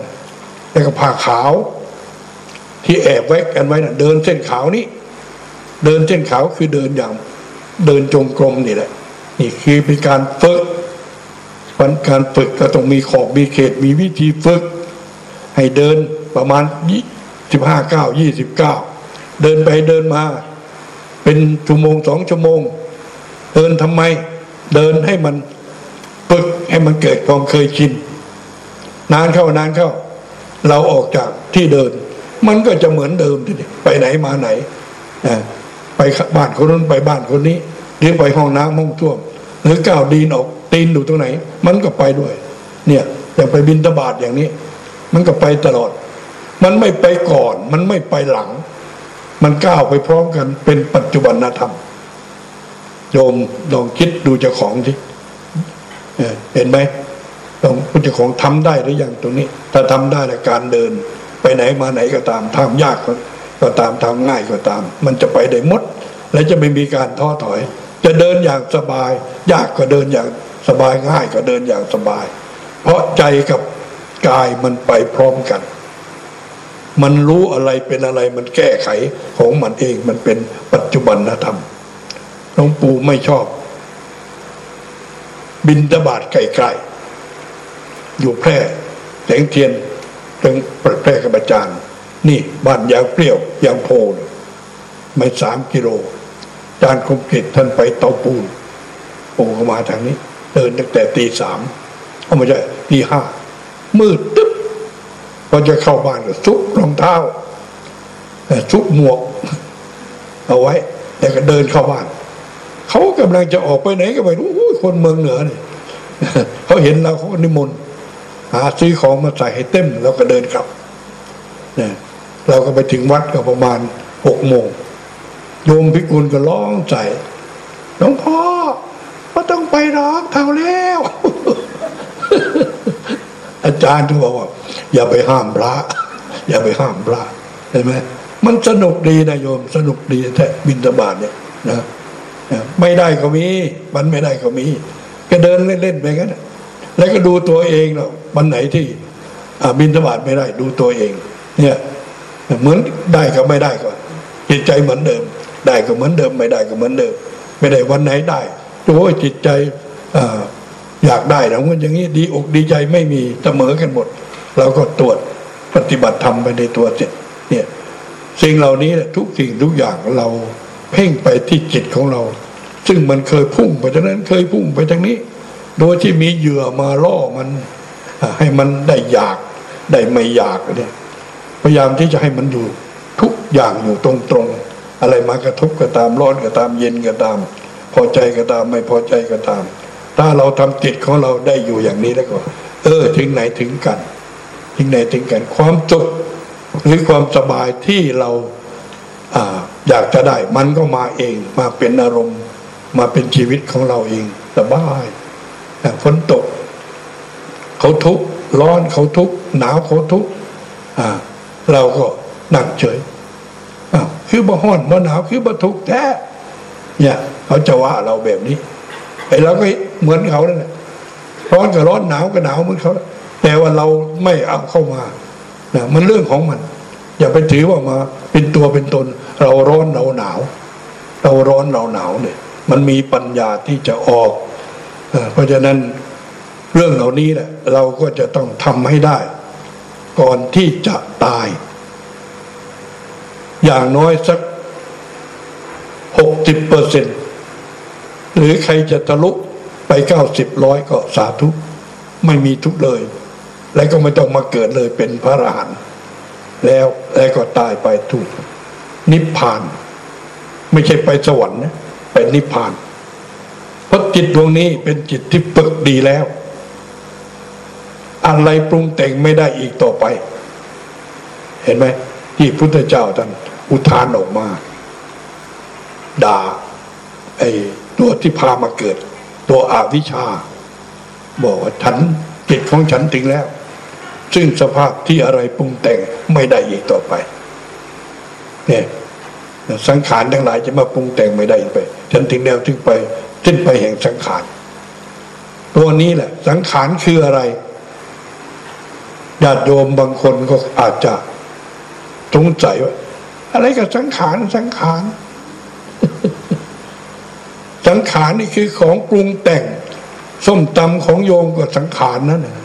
แล้วก็ผ้าขาว ที่แอบไว้กันไว้นะ่ะ เดินเส้นขาวนี้เดินเส้นขาวคือเดินอย่าง เดินจงกรมนี่แหละ นี่คือเป็นการฝึกวันการฝึกก็ต้องมีขอบมีเขตมีวิธีฝึก ให้เดินประมาณยี่สิบห้าเก้ายี่สิบเก้าเดินไปเดินมา เป็นชั่วโมงสองชั่วโมง เดินทำไม เดินให้มันฝึกให้มันเกิดความเคยชินนานเข้านานเข้า เราออกจากที่เดิน มันก็จะเหมือนเดิมทีนี้ไปไหนมาไหนไปบ้านคนนู้นไปบ้านคนนี้หรือไปห้องน้ำห้องท่วม หรือก้าวดีนออกตีนอยู่ตรงไหน มันก็ไปด้วย เนี่ยอย่างไปบินตบาทอย่างนี้ มันก็ไปตลอด มันไม่ไปก่อน มันไม่ไปหลัง มันก้าวไปพร้อมกันเป็นปัจจุบันธรรมโยมลองคิดดูเจ้าของทีเห็นไหม ลองคุณเจ้าของทำได้หรือยังตรงนี้ ถ้าทำได้ล้วการเดิน ไปไหนมาไหนก็ตามทำยากก็ตามทำง่ายก็ตาม มันจะไปได้หมด และจะไม่มีการท้อถอย จะเดินอย่างสบาย ยากก็เดินอย่างสบายง่ายก็เดินอย่างสบาย เพราะใจกับกายมันไปพร้อมกัน มันรู้อะไรเป็นอะไรมันแก้ไขของมันเองมันเป็นปัจจุบันธรรมหลวงปู่ไม่ชอบ บินตบาทไกลๆ อยู่แพร่แสงเทียนถึงแพร่กับอาจารย์ นี่บ้านยางเปรี้ยวยางโพนไม่สามกิโลอาจารย์คมกิจท่านไปเตาปูนปูเข้ามาทางนี้ เดินตั้งแต่ตีสามเอาไม่ใช่ตีห้ามืดตึ๊บพอจะเข้าบ้านก็ซุกรองเท้าซุกหมวก เอาไว้แล้วก็เดินเข้าบ้านเขากำลังจะออกไปไหนก็ไม่รู้คนเมืองเหนือเนี่ยเขาเห็นเราเขาก็นิมนต์ หาซื้อของมาใส่ให้เต็มแล้วก็เดินกลับเนี่ยเราก็ไปถึงวัดก็ประมาณหกโมงโยมพิกุลก็ร้องใจหลวงพ่อก็ต้องไปหรอกเท่าแล้ว อาจารย์ก็บอกว่า อย่าไปห้ามพระอย่าไปห้ามพระเห็นไหมมันสนุกดีนะโยมสนุกดีแท้บินตบาทเนี่ยนะไม่ได้ก็มี มันไม่ได้ก็มี ก็เดินเล่นๆไปงั้น แล้วก็ดูตัวเองเนาะวันไหนที่บินตบาทไม่ได้ ดูตัวเอง เนี่ยเหมือนได้ก็ไม่ได้ก็จิตใจเหมือนเดิม ได้ก็เหมือนเดิม ไม่ได้ก็เหมือนเดิม ไม่ได้วันไหนได้โอ้ยจิตใจอยากได้แล้วมันอย่างนี้ดีอกดีใจไม่มีเสมอกันหมดเราก็ตรวจปฏิบัติธรรมไปในตัวเสร็จเนี่ยสิ่งเหล่านี้ทุกสิ่งทุกอย่างเราเพ่งไปที่จิตของเรา ซึ่งมันเคยพุ่งไปทางนั้นเคยพุ่งไปทางนี้ โดยที่มีเหยื่อมาล่อมัน ให้มันได้อยากได้ไม่อยากเนี่ยพยายามที่จะให้มันอยู่ทุกอย่างอยู่ตรงๆ อะไรมากระทบก็ตามร้อนก็ตามเย็นก็ตาม พอใจก็ตามไม่พอใจก็ตาม ถ้าเราทำจิตของเราได้อยู่อย่างนี้แล้วก็ เออ ถึงไหนถึงกันถึงไหนถึงกันความสุขหรือความสบายที่เราอาอยากจะได้ มันก็มาเอง มาเป็นอารมณ์ มาเป็นชีวิตของเราเองสบาย ฝนตก เขาทุกร้อนเขาทุกหนาวเขาทุกข์เราก็นั่งเฉยคือบ่ห้อนบ่หนาวคือบ่ทุกแท้เนี่ยเขาจะว่าเราแบบนี้ไอ้เราก็เหมือนเขานั่นแหละร้อนก็ร้อนหนาวก็หนาวเหมือนเขาแต่ว่าเราไม่เอาเข้ามานะมันเรื่องของมัน อย่าไปถือว่ามาเป็นตัวเป็นตน เราร้อนเราหนาว เราร้อนเราหนาวเนี่ยมันมีปัญญาที่จะออก เพราะฉะนั้นเรื่องเหล่านี้แหละเราก็จะต้องทำให้ได้ ก่อนที่จะตาย อย่างน้อยสักหกสิบเปอร์เซ็นหรือใครจะทะลุไปเก้าสิบร้อยก็สาธุ ไม่มีทุกเลย แล้วก็ไม่ต้องมาเกิดเลยเป็นพระอรหันต์แล้วแล้วก็ตายไปถูกนิพพาน ไม่ใช่ไปสวรรค์นะเป็นนิพพาน เพราะจิตดวงนี้เป็นจิตที่ปึกดีแล้ว อะไรปรุงแต่งไม่ได้อีกต่อไป เห็นไหมที่พุทธเจ้าท่านอุทานออกมา ด่าไอ้ตัวที่พามาเกิด ตัวอาวิชชา บอกว่าฉันจิตของฉันถึงแล้ว ซึ่งสภาพที่อะไรปรุงแต่งไม่ได้อีกต่อไป เนี่ยสังขารทั้งหลายจะมาปรุงแต่งไม่ได้ไป ฉันถึงแนวถึงไป สิ้นไปแห่งสังขารตัวนี้แหละ สังขารคืออะไรญาติโยมบางคนก็อาจจะสงสัยว่าอะไรกับสังขารสังขารสังขารนี่คือของปรุงแต่ง ส้มตำของโยมกับสังขารนั่นนะ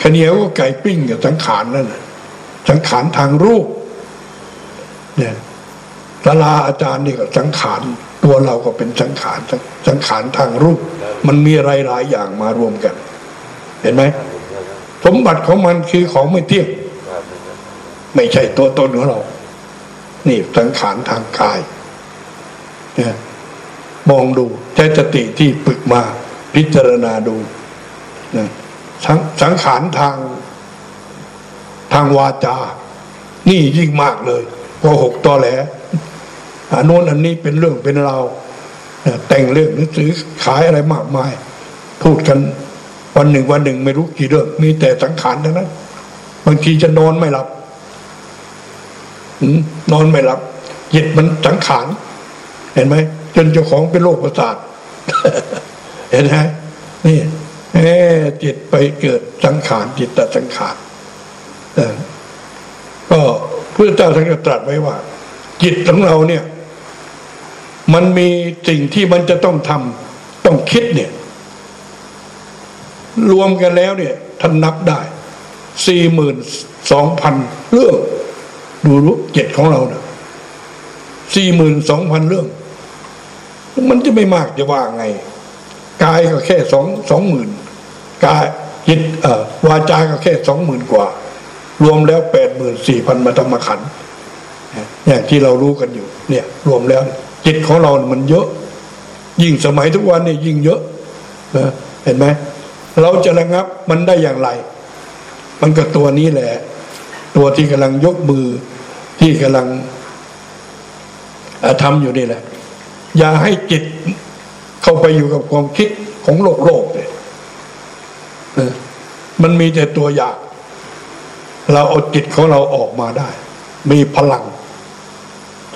ข้าเหนียวก็ไก่ปิ้งกับสังขารนั่นสังขารทางรูป เนี่ยลาลาอาจารย์นี่ก็สังขาร ตัวเราก็เป็นสังขารสังขารทางรูป มันมีหลายอย่างมารวมกัน เห็นไหมสมบัติของมันคือของไม่เที่ยงไม่ใช่ตัวตนของเรา นี่สังขารทางกายเนี่ยมองดูใช้สติที่ปึกมาพิจารณาดูนะสังขารทางทางวาจา นี่ยิ่งมากเลยพอหกตอแหล อันโน้นอันนี้เป็นเรื่องเป็นราวแต่งเรื่องหนังสือขายอะไรมากมาย พูดกันวันหนึ่งวันหนึ่งไม่รู้กี่เรื่อง มีแต่สังขารทั้งนั้นบางทีจะนอนไม่หลับนอนไม่หลับจิตมันสังขารเห็นไหมจนเจ้าของเป็นโรคประสาทเห็นไหมนี่แหมจิตไปเกิดสังขารจิตตสังขารก็พระเจ้าท่านก็ตรัสไว้ว่า จิตของเราเนี่ย มันมีสิ่งที่มันจะต้องทำต้องคิดเนี่ย รวมกันแล้วเนี่ยท่านนับได้สี่หมื่นสองพันเรื่อง ดูรู้เจ็ดของเราเนะสี่หมื่นสองพันเรื่อง มันจะไม่มากจะว่าไงกายก็แค่สองสองหมื่นกายจิตเอ่อวาจาก็แค่สองหมื่นกว่า รวมแล้วแปดหมื่นสี่พันมาธรรมขันอย่างที่เรารู้กันอยู่ เนี่ย รวมแล้ว จิตของเรา มันเยอะ ยิ่งสมัยทุกวันนี่ยิ่งเยอะนะเห็นไหมเราจะระงับมันได้อย่างไร มันก็ตัวนี้แหละ ตัวที่กำลังยกมือที่กำลังทำอยู่นี่แหละ อย่าให้จิตเข้าไปอยู่กับความคิดของโลกโลกเลยมันมีแต่ตัวอยาก เราเอาจิตของเราออกมาได้ มีพลัง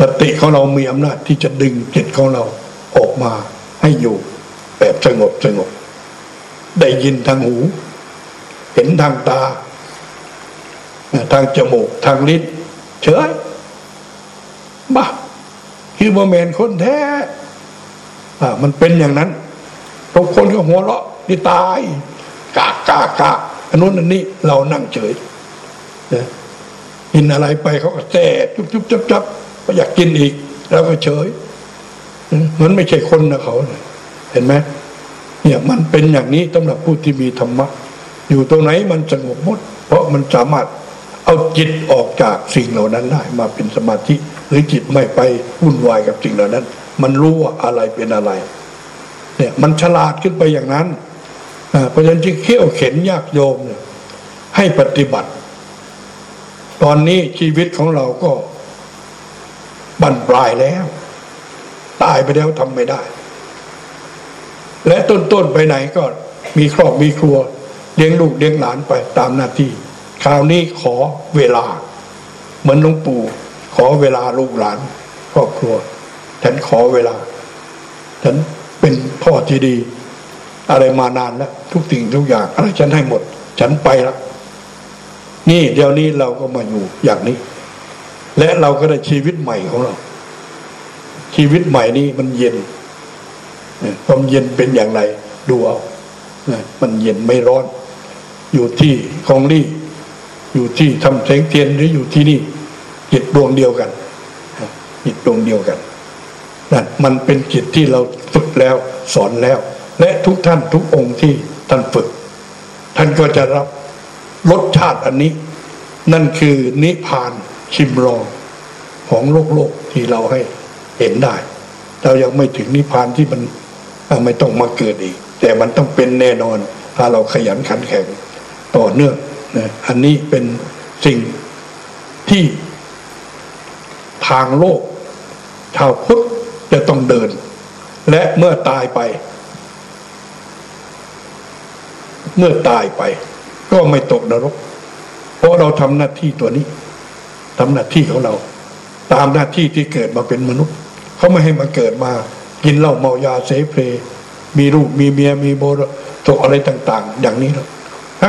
สติของเรามีอำนาจที่จะดึงจิตของเราออกมาให้อยู่แบบสงบสงบ ได้ยินทางหู เห็นทางตา ทางจมูก ทางลิ้นเฉยบ้าคือโมเมนคนแท้อ่ามันเป็นอย่างนั้นทุกคนก็หัวเราะนี่ตายกากกากกาอันนู้นอันนี้เรานั่งเฉยนะกินอะไรไปเขาก็แซ่จุบจุบจับจับ ก็อยากกินอีกเราก็เฉยมันไม่ใช่คนนะเขา เห็นไหมเนี่ยมันเป็นอย่างนี้สำหรับผู้ที่มีธรรมะ อยู่ตรงไหนมันสงบหมด เพราะมันสามารถเอาจิตออกจากสิ่งเหล่านั้นได้มาเป็นสมาธิ หรือจิตไม่ไปวุ่นวายกับสิ่งเหล่านั้น มันรู้ว่าอะไรเป็นอะไร เนี่ย มันฉลาดขึ้นไปอย่างนั้นเพราะฉะนั้นจึงเขี่ยวเข็นยากโยมเนี่ยให้ปฏิบัติ ตอนนี้ชีวิตของเราก็ บันปลายแล้ว ตายไปแล้วทำไม่ได้ และต้นๆไปไหนก็มีครอบมีครัว เลี้ยงลูกเลี้ยงหลานไปตามหน้าที่ คราวนี้ขอเวลา เหมือนหลวงปู่ ขอเวลาลูกหลาน ครอบครัว ฉันขอเวลา ฉันเป็นพ่อที่ดี อะไรมานานแล้ว ทุกสิ่งทุกอย่างอะไรฉันให้หมด ฉันไปแล้วนี่เดี๋ยวนี้เราก็มาอยู่อย่างนี้ และเราก็ได้ชีวิตใหม่ของเรา ชีวิตใหม่นี้มันเย็นความเย็นเป็นอย่างไร ดูเอามันเย็นไม่ร้อน อยู่ที่คองรี่ อยู่ที่ทำแสงเทียนหรืออยู่ที่นี่จิตดวงเดียวกันจิตดวงเดียวกันนั่นมันเป็นจิตที่เราฝึกแล้วสอนแล้ว และทุกท่านทุกองค์ที่ท่านฝึก ท่านก็จะรับรสชาติอันนี้ นั่นคือนิพพาน ชิมรองของโลกโลกที่เราให้เห็นได้ เรายังไม่ถึงนิพพานที่มันไม่ต้องมาเกิดอีก แต่มันต้องเป็นแน่นอน ถ้าเราขยันขันแข็งต่อเนื่องนะอันนี้เป็นสิ่งที่ทางโลกชาวพุทธจะต้องเดิน และเมื่อตายไป เมื่อตายไป ก็ไม่ตกนรก เพราะเราทำหน้าที่ตัวนี้ ทำหน้าที่ของเรา ตามหน้าที่ที่เกิดมาเป็นมนุษย์ เขาไม่ให้มาเกิดมา กินเหล้าเมายาเสเพลมีลูกมีเมียมีโบรตกอะไรต่าง ๆ อย่างนี้หรอก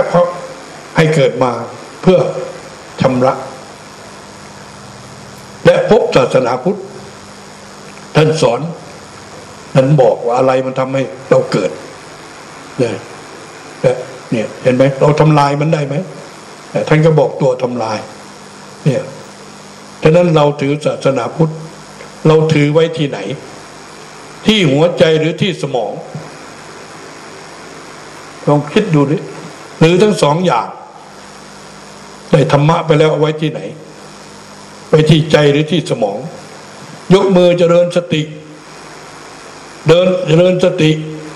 เพราให้เกิดมาเพื่อชำระ และพบศาสนาพุทธ ท่านสอนท่านบอกว่าอะไรมันทำให้เราเกิดเนี่ยเนี่ยเห็นไหมเราทำลายมันได้ไหมท่านก็บอกตัวทำลาย เนี่ย ฉะนั้นเราถือศาสนาพุทธ เราถือไว้ที่ไหน ที่หัวใจหรือที่สมองลองคิดดูดิหรือทั้งสองอย่างได้ธรรมะไปแล้วเอาไว้ที่ไหน ไปที่ใจหรือที่สมอง ยกมือจเจริญสติ เดินจเจริญสติ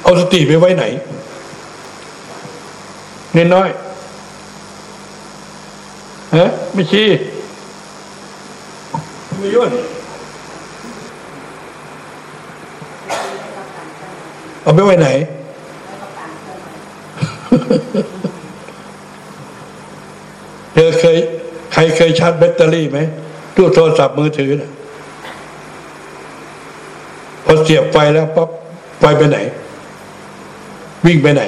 เอาสติไปไว้ไหนเน้นน้อยฮะไม่ชี้ ไม่ยุ่นเอาไปไว้ไหน เธอเคย ใครเคยชาร์จแบตเตอรี่ไหมตู้โทรศัพท์มือถือนะพอเสียบไฟแล้วปั๊บไฟไปไหน วิ่งไปไหน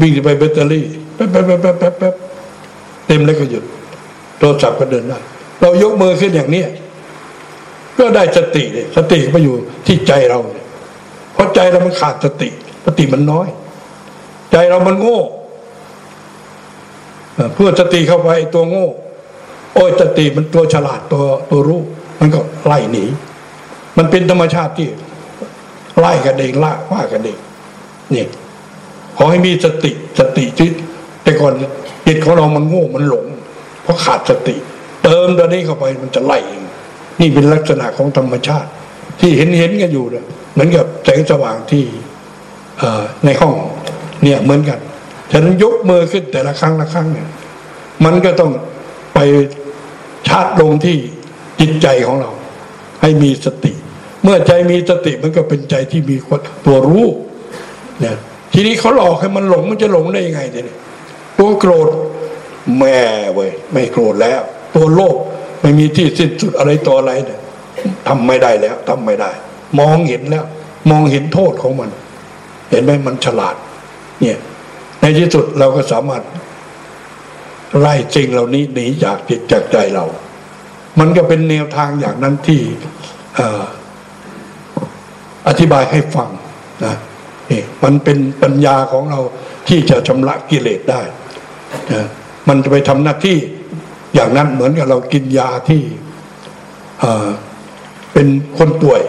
วิ่งไปแบตเตอรี่แป๊บแป๊บแป๊บแป๊บแป๊บเต็มแล้วก็หยุด โทรศัพท์ก็เดินได้ เรายกมือขึ้นอย่างนี้ก็ได้สติเลยสติมาอยู่ที่ใจเราเนี่ยเพราะใจเรามันขาดสติ สติมันน้อย ใจเรามันโง่เพื่อสติเข้าไปตัวโง่ โอ้ยสติมันตัวฉลาดตัวตัวรู้ มันก็ไล่หนี มันเป็นธรรมชาติที่ไล่กันเองล่าว่ากันเองนี่ขอให้มีสติสติจิตแต่ก่อนจิตของเรามันโง่มันหลง เพราะขาดสติ เติมตัวนี้เข้าไปมันจะไล่นี่เป็นลักษณะของธรรมชาติ ที่เห็นเห็นกันอยู่เนี่ยเหมือนกับแสงสว่างที่ในห้องเนี่ยเหมือนกันฉะนั้นยกมือขึ้นแต่ละครั้งละครั้งเนี่ยมันก็ต้องไปชาร์จลงที่จิตใจของเรา ให้มีสติ เมื่อใจมีสติมันก็เป็นใจที่มีตัวรู้เนี่ยทีนี้เขาหลอกให้มันหลงมันจะหลงได้ยังไงเนี่ยตัวโกรธแม่เว้ยไม่โกรธแล้ว ตัวโลภไม่มีที่สิ้นสุดอะไรต่ออะไรเนี่ยทำไม่ได้แล้วทำไม่ได้ มองเห็นแล้ว มองเห็นโทษของมัน เห็นไหมมันฉลาด เนี่ย ในที่สุดเราก็สามารถไล่สิ่งเหล่านี้หนีจากจิตจากใจเรา มันก็เป็นแนวทางอย่างนั้นที่อธิบายให้ฟังนะนี่มันเป็นปัญญาของเราที่จะชำระกิเลสได้นะมันจะไปทำหน้าที่ อย่างนั้นเหมือนกับเรากินยาที่เป็นคนป่วย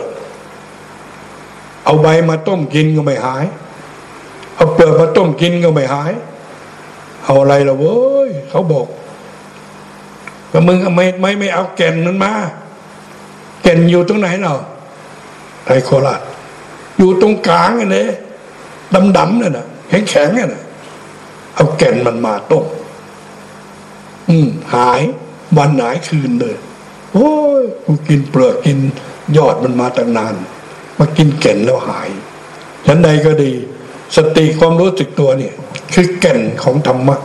เอาใบมาต้มกินก็ไม่หาย เอาเปลือกมาต้มกินก็ไม่หาย เอาอะไรละเว้ยเขาบอกว่ามึงไม่ไม่ไม่เอาแก่นนั้นมาแก่นอยู่ตรงไหนเนาะไทโคราชอยู่ตรงกลางนี่ดำๆนั่นน่ะแข็งๆนั่นน่ะเอาแก่นมันมาต้ม อืมหายวันหายคืนเลยโอ้ยกูกินเปลือกกินยอดมันมาตั้งนาน มากินแก่นแล้วหายฉันใดก็ดี สติความรู้สึกตัวเนี่ย คือแก่นของธรรมะ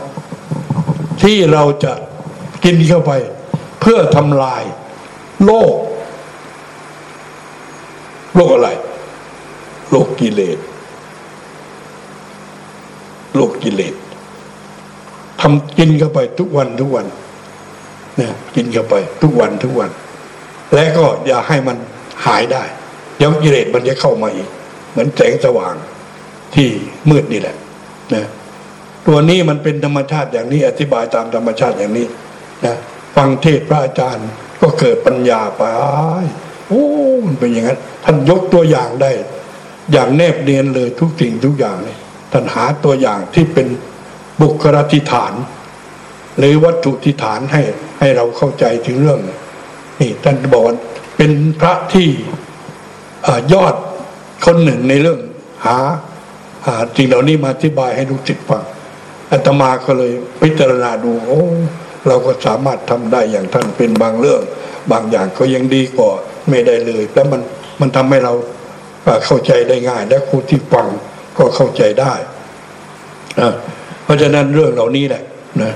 ที่เราจะกินเข้าไป เพื่อทำลาย โลก โลกอะไร โลกกิเลส โลกกิเลส ทำกินเข้าไปทุกวันทุกวันเนี่ยกินเข้าไปทุกวันทุกวัน และก็อย่าให้มันหายได้ เดี๋ยวกิเลสมันจะเข้ามาอีก เหมือนแสงสว่างที่มืดนี่แหละนะตัวนี้มันเป็นธรรมชาติอย่างนี้ อธิบายตามธรรมชาติอย่างนี้นะฟังเทศพระอาจารย์ก็เกิดปัญญาไปโอ้มันเป็นอย่างนั้น ท่านยกตัวอย่างได้ อย่างแนบเนียนเลยทุกสิ่งทุกอย่างเลยท่านหาตัวอย่างที่เป็น บุคลธิฐาน หรือวัตถุทิฐานให้ให้เราเข้าใจถึงเรื่องนี่ท่านบอกเป็นพระที่ยอดคนหนึ่งในเรื่องหาหาสิ่งเหล่านี้มาอธิบายให้ลูกศิษย์ฟังอาตมาก็เลยพิจารณาดูโอ้เราก็สามารถทำได้อย่างท่านเป็นบางเรื่อง บางอย่างก็ยังดีกว่าไม่ได้เลย แล้วมันมันทำให้เราเข้าใจได้ง่าย และครูที่ฟังก็เข้าใจได้เพ ราะฉะนั้นเรื่องเหล่านี้แหละนะ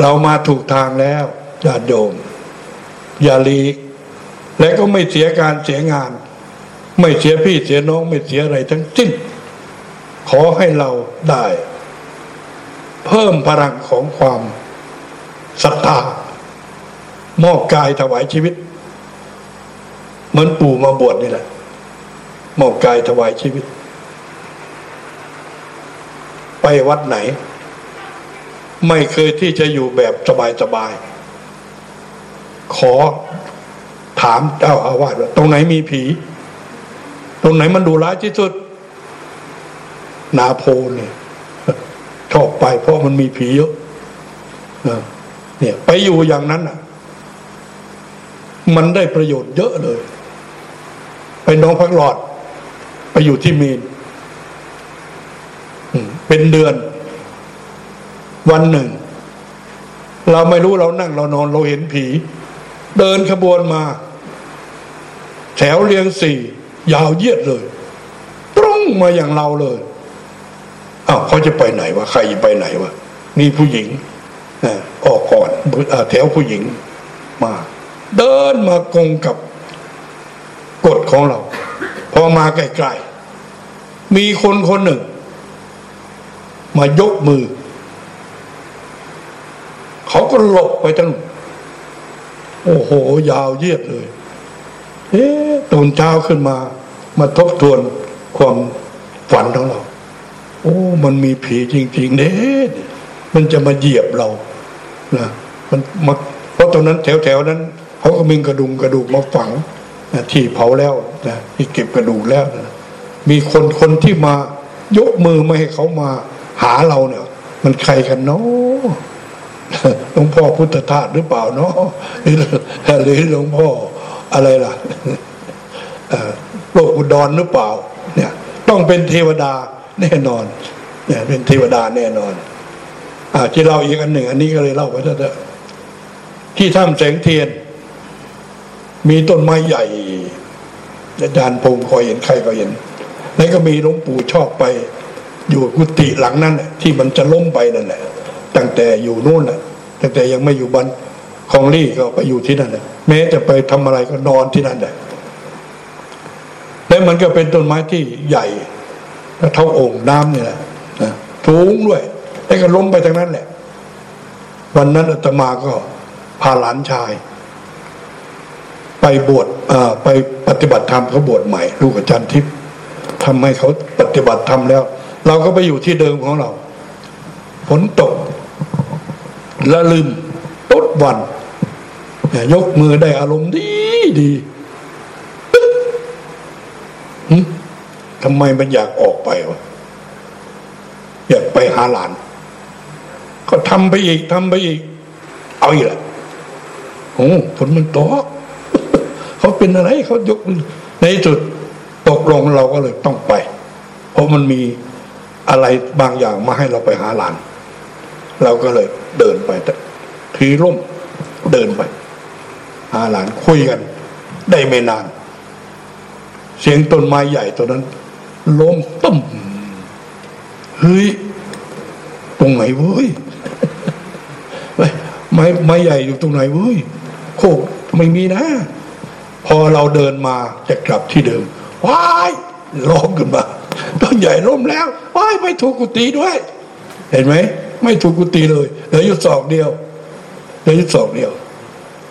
เรามาถูกทางแล้วญาติโยม อย่าลีก และก็ไม่เสียการเสียงาน ไม่เสียพี่เสียน้องไม่เสียอะไรทั้งสิ้น ขอให้เราได้ เพิ่มพลังของความศรัทธามอบกายถวายชีวิต เหมือนปู่มาบวชนี่แหละมอบกายถวายชีวิต ไปวัดไหน ไม่เคยที่จะอยู่แบบสบายๆขอถามเจ้าอาวาสว่าตรงไหนมีผี ตรงไหนมันดูร้ายที่สุด นาโพเนี่ยชอบไปเพราะมันมีผีเยอะเนี่ย ไปอยู่อย่างนั้นอะ มันได้ประโยชน์เยอะเลย ไปน้องพักหลอด ไปอยู่ที่มีน เป็นเดือน วันหนึ่ง เราไม่รู้เรานั่งเรานอนเราเห็นผี เดินขบวนมา แถวเรียงสี่ ยาวเยียดเลย ตรงมาอย่างเราเลยอ้าวเขาจะไปไหนวะใครไปไหนวะมีผู้หญิงออกก่อนแถวผู้หญิงมา เดินมากงกับกฎของเรา พอมาใกล้ๆมีคนคนหนึ่ง มายกมือ เขาก็หลบไปทั้ง โอ้โห ยาวเยียดเลย เอ๊ะตอนเช้าขึ้นมา มาทบทวนความฝันของเรา โอ้ มันมีผีจริงๆเด้มันจะมาเหยียบเรานะมันมาเพราะตรงนั้นแถวๆนั้นเขาก็มีกระดุงกระดูกมาฝังนะที่เผาแล้วนะที่เก็บกระดูกแล้วนะมีคนคนที่มายกมือไม่ให้เขามา หาเราเนี่ย มันใครกันเนาะหลวงพ่อพุทธทาสหรือเปล่าเนาะหรือหรือหลวงพ่ออะไรล่ะโลกอุดรหรือเปล่า เนี่ย ต้องเป็นเทวดาแน่นอน เนี่ย เป็นเทวดาแน่นอน อ่าที่เราอีกอันหนึ่ง อันนี้ก็เลยเล่าไว้เถอะที่ถ้ำแสงเทียน มีต้นไม้ใหญ่อาจารย์พงคอยเห็นใครก็เห็นแล้วก็มีหลวงปู่ชอบไป อยู่กุฏิหลังนั้นที่มันจะล้มไปนั่นแหละตั้งแต่อยู่นู่นน่ะตั้งแต่ยังไม่อยู่บ้านของลี่ก็ไปอยู่ที่นั่นแหละแม้จะไปทำอะไรก็นอนที่นั่นแหละแล้วมันก็เป็นต้นไม้ที่ใหญ่เท่าโอ่งน้ำเนี่ยแหละสูงด้วยแล้วก็ล้มไปทางนั้นแหละ วันนั้นอาตมาก็พาหลานชาย ไปบวชไปปฏิบัติธรรมเขาบวชใหม่ ลูกอาจารย์ทิพย์ทำให้เขาปฏิบัติธรรมแล้ว เราก็ไปอยู่ที่เดิมของเราฝนตกละลืมตุดวันยกมือได้อารมณ์ดีดีทำไมมันอยากออกไปวะอยากไปหาหลาน ก็ทำไปอีกทำไปอีก เอาอีกแหละโอ้ฝนมันตกเขาเป็นอะไรเขายกในจุดตกลงเราก็เลยต้องไป เพราะมันมี อะไรบางอย่างมาให้เราไปหาหลาน เราก็เลยเดินไปถือร่มเดินไป หาหลานคุยกัน ได้ไม่นาน เสียงต้นไม้ใหญ่ตัวนั้นล้มตึ้มเฮ้ยตรงไหนเว้ยไม้ไม้ใหญ่อยู่ตรงไหนเว้ยโคกไม่มีนะ พอเราเดินมาจะกลับที่เดิมว้ายร้องขึ้นมา ต้นใหญ่ล้มแล้วว้ายไม่ถูกกุฏิด้วย เห็นไหมไม่ถูกกุฏิเลยเหลืออยู่สองเดียวเหลืออยู่สองเดียว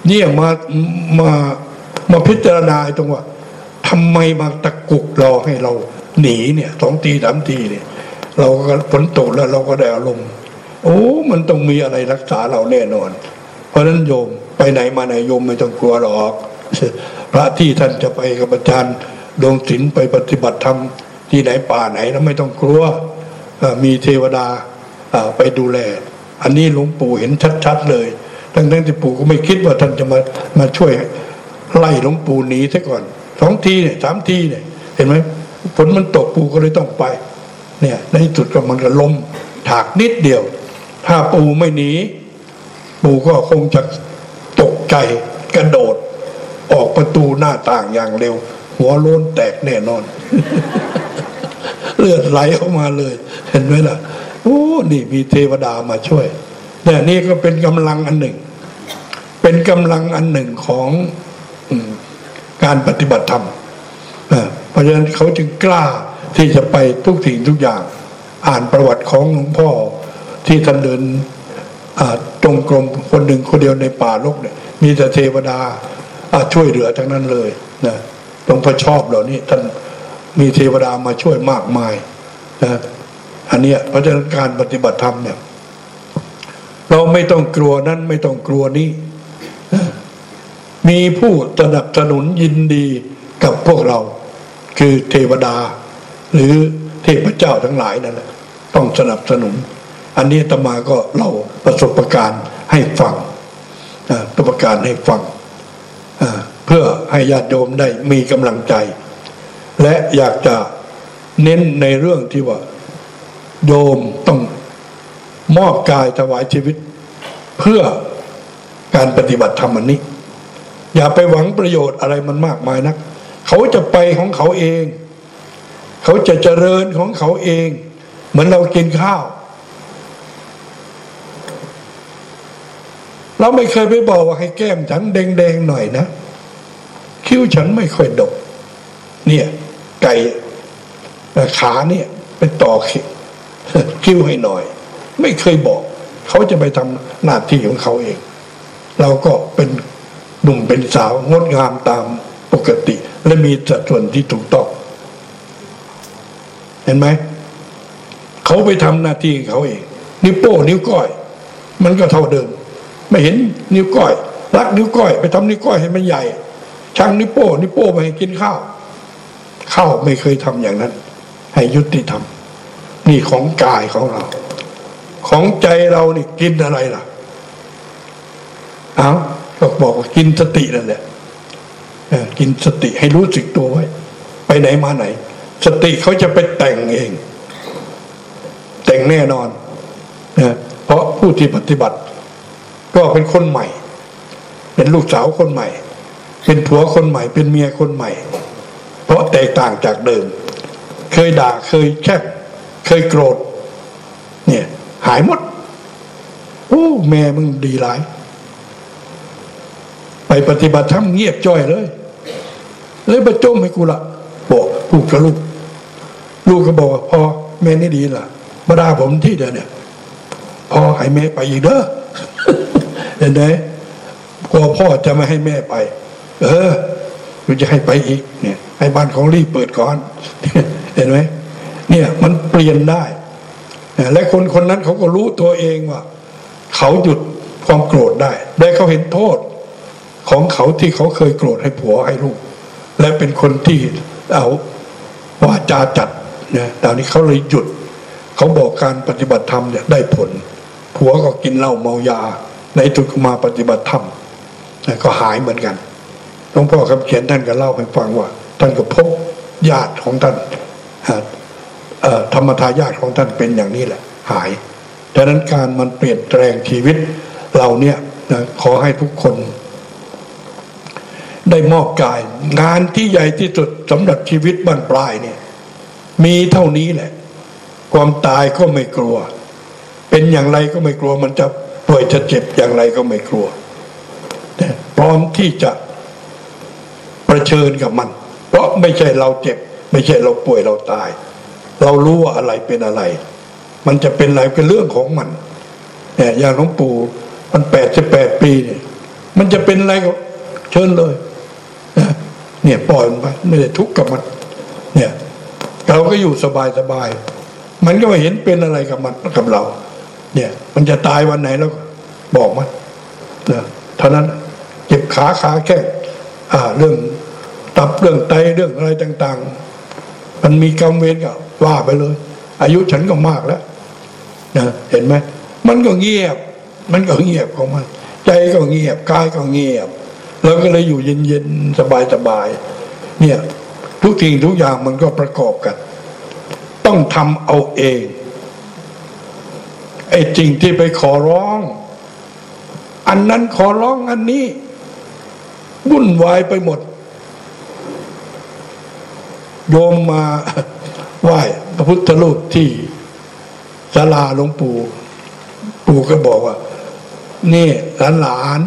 เนี่ยมามามาพิจารณาตรงว่าทำไมมาตะกุกรอให้เราหนีเนี่ยสองทีสามทีเนี่ย เราก็ฝนตกแล้วเราก็ได้อารมณ์โอ้มันต้องมีอะไรรักษาเราแน่นอน เพราะนั้นโยมไปไหนมาไหนโยมไม่ต้องกลัวหรอกพระที่ท่านจะไปกับอาจารย์ดวงศิลไปปฏิบัติธรรม ที่ไหนป่าไหนแล้วไม่ต้องกลัวมีเทวดาไปดูแล อันนี้หลวงปู่เห็นชัดๆเลยทั้งทั้งที่ปู่ก็ไม่คิดว่าท่านจะมามาช่วยไล่หลวงปู่หนีซะก่อนสองทีเนี่ยสามทีเนี่ย เห็นไหมฝนมันตกปู่ก็เลยต้องไป เนี่ย ในจุดก็มันก็ลมถากนิดเดียว ถ้าปู่ไม่หนี ปู่ก็คงจะตกใจกระโดด ออกประตูหน้าต่างอย่างเร็ว หัวโลนแตกแน่นอน เลือดไหลออกมาเลย เห็นไหมล่ะ โอ้ นี่มีเทวดามาช่วย แต่นี่ก็เป็นกำลังอันหนึ่ง เป็นกำลังอันหนึ่งของการปฏิบัติธรรมเพราะฉะนั้นเขาจึงกล้าที่จะไปทุกสิ่งทุกอย่าง อ่านประวัติของหลวงพ่อที่ท่านเดินตรงกรมคนหนึ่งคนเดียวในป่าลกเนี่ย มีแต่เทวดาช่วยเหลือทั้งนั้นเลยนะ ตรงพระชอบเหล่านี้ท่านมีเทวดามาช่วยมากมายนะอันนี้เพราะฉะนั้นการปฏิบัติธรรมเนี่ย เราไม่ต้องกลัวนั้นไม่ต้องกลัวนี้ มีผู้สนับสนุนยินดีกับพวกเรา คือเทวดา หรือเทพเจ้าทั้งหลายนั่นแหละต้องสนับสนุน อันนี้ตมาก็เล่าประสบการณ์ให้ฟังประสบการณ์ให้ฟังอ่า เพื่อให้ญาติโยมได้มีกำลังใจ และอยากจะเน้นในเรื่องที่ว่า โยมต้องมอบกายถวายชีวิต เพื่อการปฏิบัติธรรมอันนี้ อย่าไปหวังประโยชน์อะไรมันมากมายนัก เขาจะไปของเขาเอง เขาจะเจริญของเขาเอง เหมือนเรากินข้าว เราไม่เคยไปบอกว่าให้แก้มฉันแดงๆหน่อยนะ คิ้วฉันไม่ค่อยดก เนี่ย ไก่ขาเนี่ยเป็นต่อคิ้วให้หน่อย ไม่เคยบอก เขาจะไปทำหน้าที่ของเขาเอง เราก็เป็นหนุ่มเป็นสาวงดงามตามปกติ และมีสัดส่วนที่ถูกต้อง เห็นไหม เขาไปทำหน้าที่ของเขาเอง นิ้วโป้นิ้วก้อย มันก็เท่าเดิม ไม่เห็นนิ้วก้อยรักนิ้วก้อย ไปทำนิ้วก้อยให้มันใหญ่ ช่างนิโป้นิโป้ไปกินข้าว ข้าวไม่เคยทำอย่างนั้น ให้ยุติธรรมนี่ของกายของเรา ของใจเรานี่กินอะไรล่ะเอาก็บอกว่ากินสตินั่นแหละกินสติให้รู้สึกตัวไว้ ไปไหนมาไหน สติเขาจะไปแต่งเอง แต่งแน่นอนนะเพราะผู้ที่ปฏิบัติ ก็เป็นคนใหม่ เป็นลูกสาวคนใหม่ เป็นผัวคนใหม่ เป็นเมียคนใหม่ เพราะแตกต่างจากเดิม เคยด่าเคยแค่เคยโกรธ เนี่ย หายหมดโอ้แม่มึงดีหลาย ไปปฏิบัติธรรมเงียบจ้อยเลย เลยประจมให้กูละบอกพูดกับลูก ลูกก็บอกว่าพอแม่นี่ดีล่ะมาด่าผมที่เดียวเนี่ยพอให้แม่ไปอีกเด้อเห็นไหมกลัวพ่อจะไม่ให้แม่ไป เออกูจะให้ไปอีกเนี่ยให้บ้านของรีเปิดก่อนเห็นไหมเนี่ยมันเปลี่ยนได้และคนคนนั้นเขาก็รู้ตัวเองว่า เขาหยุดความโกรธได้ได้เขาเห็นโทษ ของเขาที่เขาเคยโกรธให้ผัวให้ลูก และเป็นคนที่เอาวาจาจัดเนี่ยตอนนี้เขาเลยหยุด เขาบอกการปฏิบัติธรรมเนี่ยได้ผล ผัวก็กินเหล้าเมายา ในตุกมาปฏิบัติธรรมก็หายเหมือนกัน หลวงพ่อคำเขียนท่านก็เล่าให้ฟังว่า ท่านก็พบญาติของท่านธรรมทายาทของท่านเป็นอย่างนี้แหละ หายดังนั้นการมันเปลี่ยนแปลงชีวิตเราเนี่ยนะขอให้ทุกคน ได้มอบกาย งานที่ใหญ่ที่สุดสำหรับชีวิตบรรปลายเนี่ย มีเท่านี้แหละ ความตายก็ไม่กลัว เป็นอย่างไรก็ไม่กลัว มันจะป่วยจะเจ็บอย่างไรก็ไม่กลัวพร้อมที่จะ ประชิญกับมัน เพราะไม่ใช่เราเจ็บ ไม่ใช่เราป่วยเราตาย เรารู้ว่าอะไรเป็นอะไร มันจะเป็นอะไรเป็นเรื่องของมันเนี่ยอย่างหลวงปู่มันแปดสิบแปดปีเนี่ยมันจะเป็นอะไรก็เชิญเลยเนี่ยปล่อยมันไปไม่ได้ทุกข์กับมัน เนี่ย เราก็อยู่สบายสบายมันก็ไม่เห็นเป็นอะไรกับมันกับเรา เนี่ย มันจะตายวันไหนแล้ว บอกมันนะเท่านั้นเจ็บขาขาแค่อ่า เรื่อง ตับเรื่องไตเรื่องอะไรต่าง ๆ มันมีกรรมเวรก็ว่าไปเลย อายุฉันก็มากแล้วนะเห็นไหมมันก็เงียบ มันก็เงียบของมัน ใจก็เงียบกายก็เงียบเราก็เลยอยู่เย็นๆสบายๆเนี่ย ทุกสิ่งทุกอย่างมันก็ประกอบกัน ต้องทำเอาเองไอ้จริงที่ไปขอร้อง อันนั้นขอร้องอันนี้วุ่นวายไปหมด โยมมาไหว้พระพุทธรูปที่ศาลาหลวงปู่ ปู่ก็บอกว่า นี่หลานหลาน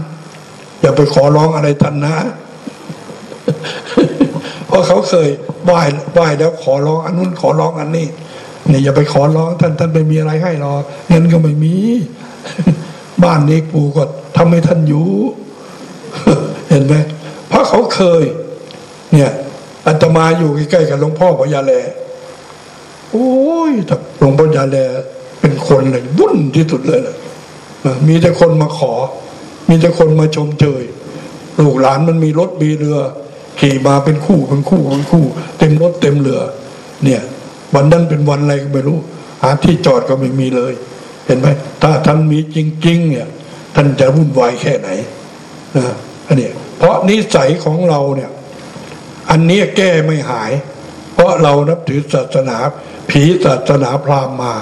อย่าไปขอร้องอะไรท่านนะ เพราะเขาเคยไหว้ไหว้แล้วขอร้องอันนู้นขอร้องอันนี้เนี่ยอย่าไปขอร้องท่านท่านไม่มีอะไรให้หรอกเงินก็ไม่มี บ้านนี้ปู่ก็ทำให้ท่านอยู่ เห็นไหมเพราะเขาเคย เนี่ย อาตมาอยู่ใกล้ๆกับหลวงพ่อพญาแลโอ้ยหลวงพ่อยาแลเป็นคนเลยวุ่นที่สุดเลยนะมีแต่คนมาขอ มีแต่คนมาชมเชยลูกหลานมันมีรถมีเรือ ขี่มาเป็นคู่เป็นคู่เป็นคู่ เต็มรถเต็มเรือ เนี่ย วันนั้นเป็นวันอะไรก็ไม่รู้ หาที่จอดก็ไม่มีเลย เห็นไหมถ้าท่านมีจริง ๆ เนี่ย ท่านจะวุ่นวายแค่ไหนนะอันนี้เพราะนิสัยของเราเนี่ย อันนี้แก้ไม่หาย เพราะเรานับถือศาสนา ผีศาสนาพราหมณ์มา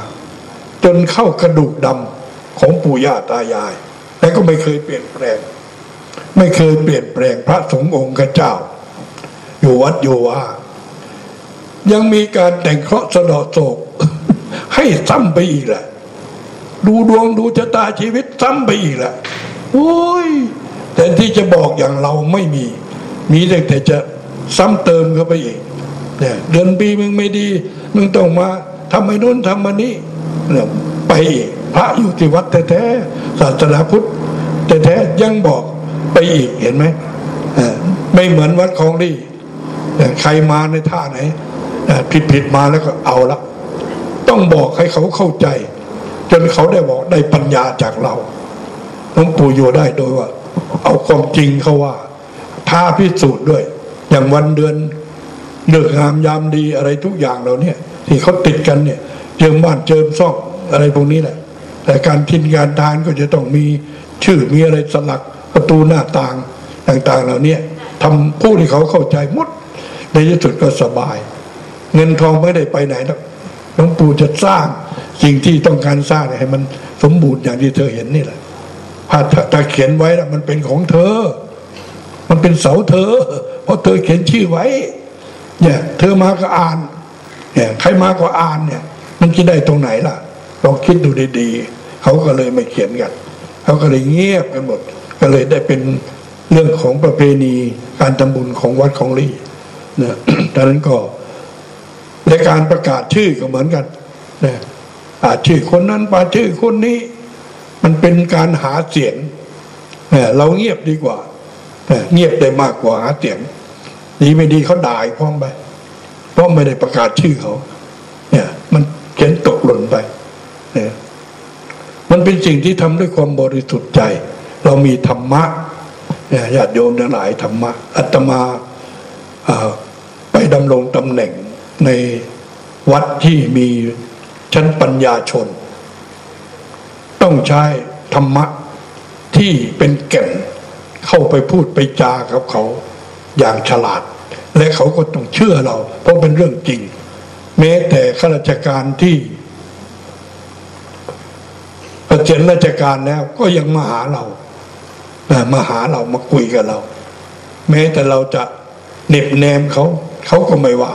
จนเข้ากระดูกดำของปู่ย่าตายาย แต่ก็ไม่เคยเปลี่ยนแปลง ไม่เคยเปลี่ยนแปลงพระสงฆ์องค์เจ้า อยู่วัดอยู่ว่า ยังมีการแต่งเคราะห์สะดอโศกให้ซ้ำไปอีกแหละดูดวงดูชะตาชีวิตซ้ำไปอีกแหละโอ้ยแต่ที่จะบอกอย่างเราไม่มี มีแต่จะ ซ้ำเติมเข้าไปอีกเนี่ยเดือนปีมึงไม่ดี มึงต้องมาทำไอ้นู้นทำมานี้เนี่ยไปอีกพระอยู่ที่วัดแท้ๆศาสนาพุทธแท้ๆยังบอกไปอีกเห็นไหมไม่เหมือนวัดของดีใครมาในท่าไหนผิดผิดมาแล้วก็เอาละต้องบอกให้เขาเข้าใจ จนเขาได้บอกได้ปัญญาจากเราหลวงปู่อยู่ได้โดยว่า เอาความจริงเขาว่าท้าพิสูจน์ด้วย อย่างวันเดือนเลือกงามยามดีอะไรทุกอย่างเราเนี่ยที่เขาติดกันเนี่ยเจิมบ้านเจิมซ่องอะไรพวกนี้แหละ แต่การทินการทานก็จะต้องมีชื่อมีอะไรสลักประตูหน้าต่างต่างๆเหล่านี้ทำผู้ที่เขาเข้าใจมดในที่สุดก็สบาย เงินทองไม่ได้ไปไหนหรอกหลวงปู่จะสร้างสิ่งที่ต้องการสร้างให้มันสมบูรณ์อย่างที่เธอเห็นนี่แหละถ้าถ้าเขียนไว้แล้วมันเป็นของเธอ มันเป็นเสาเธอ เพราะเธอเขียนชื่อไว้ เนี่ย เธอมาก็อ่าน เนี่ย ใครมาก็อ่านเนี่ย มันจะได้ตรงไหนล่ะลองคิดดูดีๆเขาก็เลยไม่เขียนกันเขาก็เลยเงียบกันหมด ก็เลยได้เป็นเรื่องของประเพณีการทำบุญของวัดของลี่นะดังนั้นก็ในการประกาศชื่อก็เหมือนกันนะอาชื่อคนนั้นปาชื่อคนนี้ มันเป็นการหาเสียงเราเงียบดีกว่า เงียบได้มากกว่าหาเสียงดีไม่ดีเขาด่าพ้องไป เพราะไม่ได้ประกาศชื่อเขา เนี่ย มันเขียนตกหล่นไป เนี่ย มันเป็นสิ่งที่ทำด้วยความบริสุทธิ์ใจ เรามีธรรมะเนี่ยญาติโยมทั้งหลายธรรมะอาตมาไปดำรงตำแหน่งในวัดที่มีชั้นปัญญาชน ต้องใช้ธรรมะที่เป็นแก่น เข้าไปพูดไปจากับเขาอย่างฉลาด และเขาก็ต้องเชื่อเรา เพราะเป็นเรื่องจริง แม้แต่ข้าราชการที่เกษียณราชการแล้วก็ยังมาหาเรามาหาเรามาคุยกับเรา แม้แต่เราจะเน็บแนมเขาเขาก็ไม่ว่า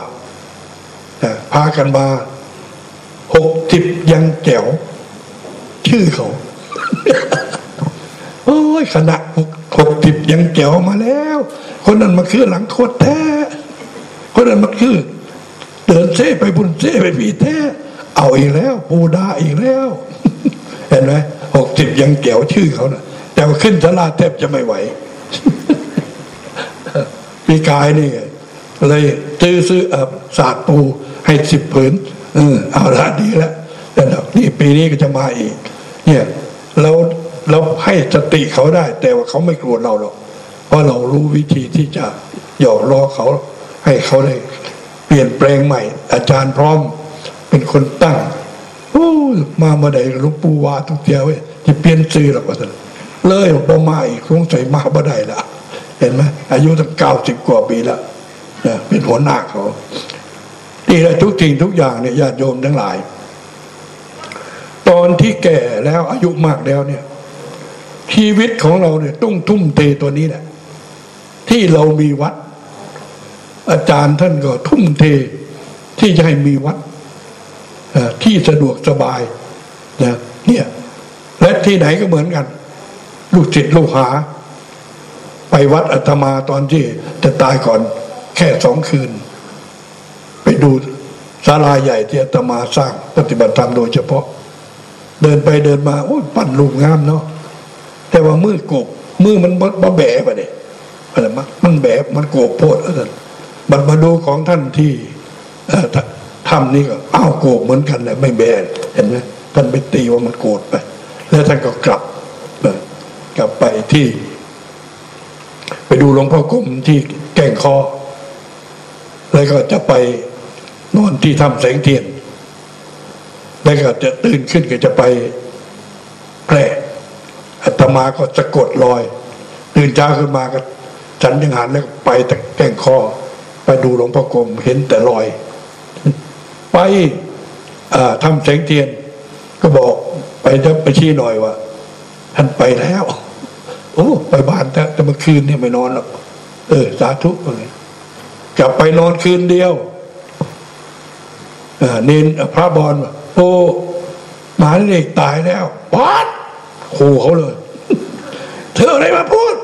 พากันมาหกสิบยังแจ๋วชื่อเขา โอ้ยขณะหก หกสิบยังแจ๋วมาแล้ว คนนั้นมาคือหลังโคตรแท้ คนนั้นมาคือ เดินเซ่ไปบุญเซ่ไปพีแท้ เอาอีกแล้วปูดาอีกแล้ว เห็นไหมหกสิบยังแจ๋วชื่อเขานะแต่ว่าขึ้นสลาแทบจะไม่ไหวปีกายนี่เลยซื้อซื้อศาสตร์ปูให้สิบผืนเออเอาละดีแล้วแต่นี่ปีนี้ก็จะมาอีก เนี่ยเรา เราให้สติเขาได้ แต่ว่าเขาไม่กลัวเราหรอกเพราะเรารู้วิธีที่จะหยอกล้อเขาให้เขาได้เปลี่ยนแปลงใหม่ อาจารย์พร้อมเป็นคนตั้งโอ้มาเมื่อใดหลวงปู่วาทุกเดียวเว้ยที่เปลี่ยนซื้อหรอกว่าท่านเลยพอมาอีกคงใส่มาบ่ได้ละเห็นไหมอายุตั้งเก้าสิบกว่าปีแล้วเป็นหัวหน้าเขานี่แหละทุกสิ่งทุกอย่างเนี่ยญาติโยมทั้งหลาย ตอนที่แก่แล้วอายุมากแล้วเนี่ย ชีวิตของเราเนี่ยต้องทุ่มเทตัวนี้แหละที่เรามีวัด อาจารย์ท่านก็ทุ่มเท ที่จะให้มีวัดที่สะดวกสบายนะเนี่ยและที่ไหนก็เหมือนกัน ลูกศิษย์ลูกหา ไปวัดอาตมาตอนที่จะตายก่อนแค่สองคืน ไปดูศาลาใหญ่ที่อาตมาสร้างปฏิบัติธรรมโดยเฉพาะ เดินไปเดินมาโอ้ปั้นลูกงามเนาะ แต่ว่ามือกบมือมันมาแบะไปเนี่ยอะไรมมันแบะมันโกบโพดอะไรบัดมาดูของท่านที่ทำนี่ก็อ้าวโกบเหมือนกันแหละไม่แบะเห็นไหมท่านไปตีว่ามันโกรธไป แล้วท่านก็กลับกลับไปที่ ไปดูหลวงพ่อกรมที่แก่งคอ แล้วก็จะไปนอนที่ทำแสงเทียนแล้วก็จะตื่นขึ้นก็จะไปแพร่ อัตมาก็สะกดรอย ตื่นเช้าขึ้นมาก็ฉันยังหันแล้วไปแต่แก้งคอไปดูหลวงพ่อกรมเห็นแต่รอย ไปทำแสงเทียน ก็บอกไปจะไปชี้หน่อยว่าท่านไปแล้ว โอ้ ไปบ้านแต่แต่เมื่อคืนเนี่ยไม่นอนหรอกเออ สาธุเลยกลับไปนอนคืนเดียวเนนพระบอลโอ้หมาเล็กตายแล้ววัด ขู่เขาเลย เธออะไรมาพูด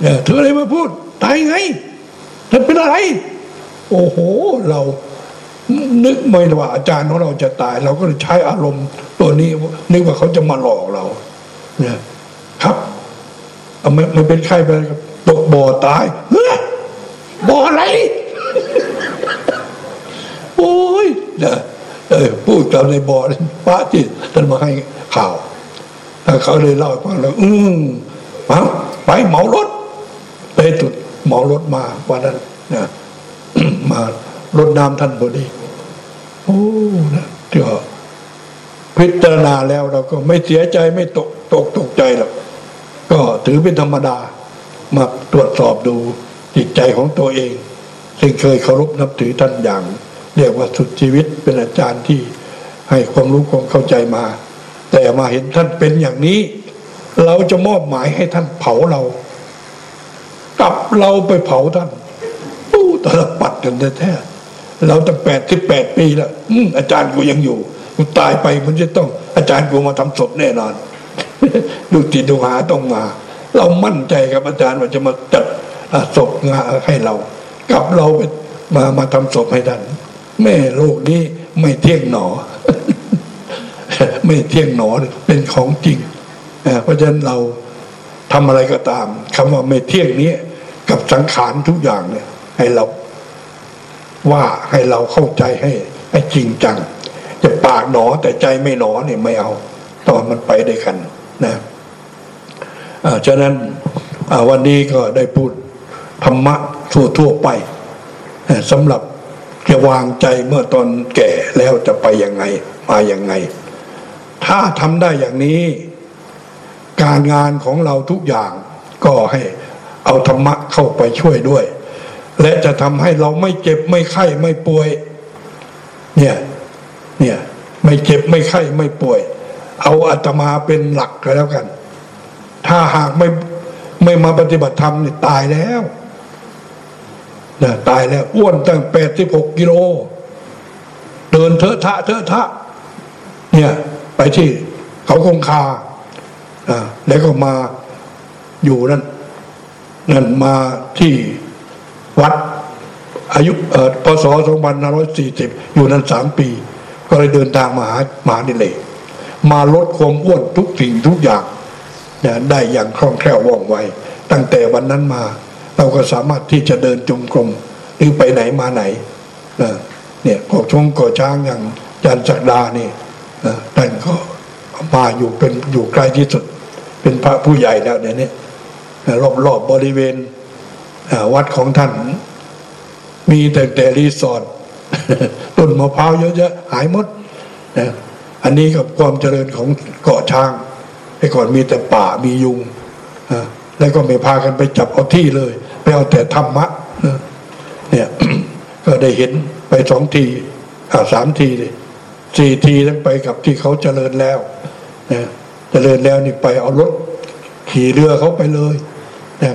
เนี่ยเธออะไรมาพูด ตายไงเธอเป็นอะไร โอ้โห เรานึกไม่ว่าอาจารย์ของเราจะตาย เราก็เลยใช้อารมณ์ตัวนี้นึกว่าเขาจะมาหลอกเรา เนี่ย ครับไม่ไม่เป็นใครไปตกบ่อตายเฮ้ยบ่ออะไร โอ้ยนะ เออพูดกับในบอร์ป้าจิตท่านมาให้ข่าวถ้าเขาเลยเล่าให้ฟังแล้วอืมมาไปเหมารถไปจุดเหมารถมาวันนั้นนะมารถน้ำท่านพอดีโอ้นะก็พิจารณาแล้วเราก็ไม่เสียใจไม่ตกตกตกใจหรอกก็ถือเป็นธรรมดา มาตรวจสอบดูจิตใจของตัวเองซึ่งเคยเคารพนับถือท่านอย่าง เรียกว่าสุดชีวิตเป็นอาจารย์ที่ให้ความรู้ความเข้าใจมา แต่มาเห็นท่านเป็นอย่างนี้ เราจะมอบหมายให้ท่านเผาเรากลับเราไปเผาท่านอู้ตลปัดกันแท้เราตั้งแปดสิบแปดปีแล้วอาจารย์กูยังอยู่กูตายไปมันจะต้อง อาจารย์กูมาทำศพแน่นอนดูติดดูหาต้องมา เรามั่นใจกับอาจารย์ว่าจะมาจัดศพงานให้เรา กลับเราไปมามาทำศพให้ท่าน แม่โลกนี้ไม่เที่ยงหนอ ไม่เที่ยงหนอเป็นของจริง เพราะฉะนั้นเราทำอะไรก็ตามคำว่าไม่เที่ยงนี้กับสังขารทุกอย่างเนี่ย ให้เราว่าให้เราเข้าใจให้ให้จริงจัง จะปากหนอแต่ใจไม่หนอเนี่ยไม่เอาตอนมันไปได้กันนะอาฉะนั้นวันนี้ก็ได้พูดธรรมะทั่วทั่วไปสำหรับ จะวางใจเมื่อตอนแก่แล้วจะไปยังไง มาอย่างไง ถ้าทำได้อย่างนี้ การงานของเราทุกอย่างก็ให้เอาธรรมะเข้าไปช่วยด้วย และจะทำให้เราไม่เจ็บไม่ไข้ไม่ป่วย เนี่ยเนี่ยไม่เจ็บไม่ไข้ไม่ป่วย เอาอาตมาเป็นหลักก็แล้วกัน ถ้าหากไม่ไม่มาปฏิบัติธรรมเนี่ยตายแล้ว นะตายแล้วอ้วนตั้งแปดสิบหกกิโล เดินเถอะทะเถอะทะ เนี่ยไปที่เขาคงคาอ่าแล้วก็มาอยู่นั่นนั่นมาที่วัดอายุเอ่อพศสองพันห้าร้อยสี่สิบอยู่นั้นสามปี ก็เลยเดินทางมาหามาดิเลกมาลดความอ้วนทุกสิ่งทุกอย่างได้อย่างคล่องแคล่วว่องไว ตั้งแต่วันนั้นมา เราก็สามารถที่จะเดินจงกรมหรือไปไหนมาไหนเนี่ยกอชงก่อช้างอย่างยันจักดานี่ท่านก็มาอยู่เป็นอยู่ใกล้ที่สุด เป็นพระผู้ใหญ่แล้วเดี๋ยวนี้รอบๆบบริเวณวัดของท่าน มีแต่แต่รีสอร์ทต้นมะพร้าวเยอะๆหายหมดนะอันนี้กับความเจริญของเกาะช้างไอ้ก่อนมีแต่ป่ามียุง แล้วก็ไม่พากันไปจับเอาที่เลย ไปเอาแต่ธรรมะเนี่ยก็ได้เห็นไปสองทีอ่าสามทีเลยสี่ทีทั้งไปกับที่เขาเจริญแล้วเนี่ยเจริญแล้วนี่ไปเอารถขี่เรือเขาไปเลยเนี่ย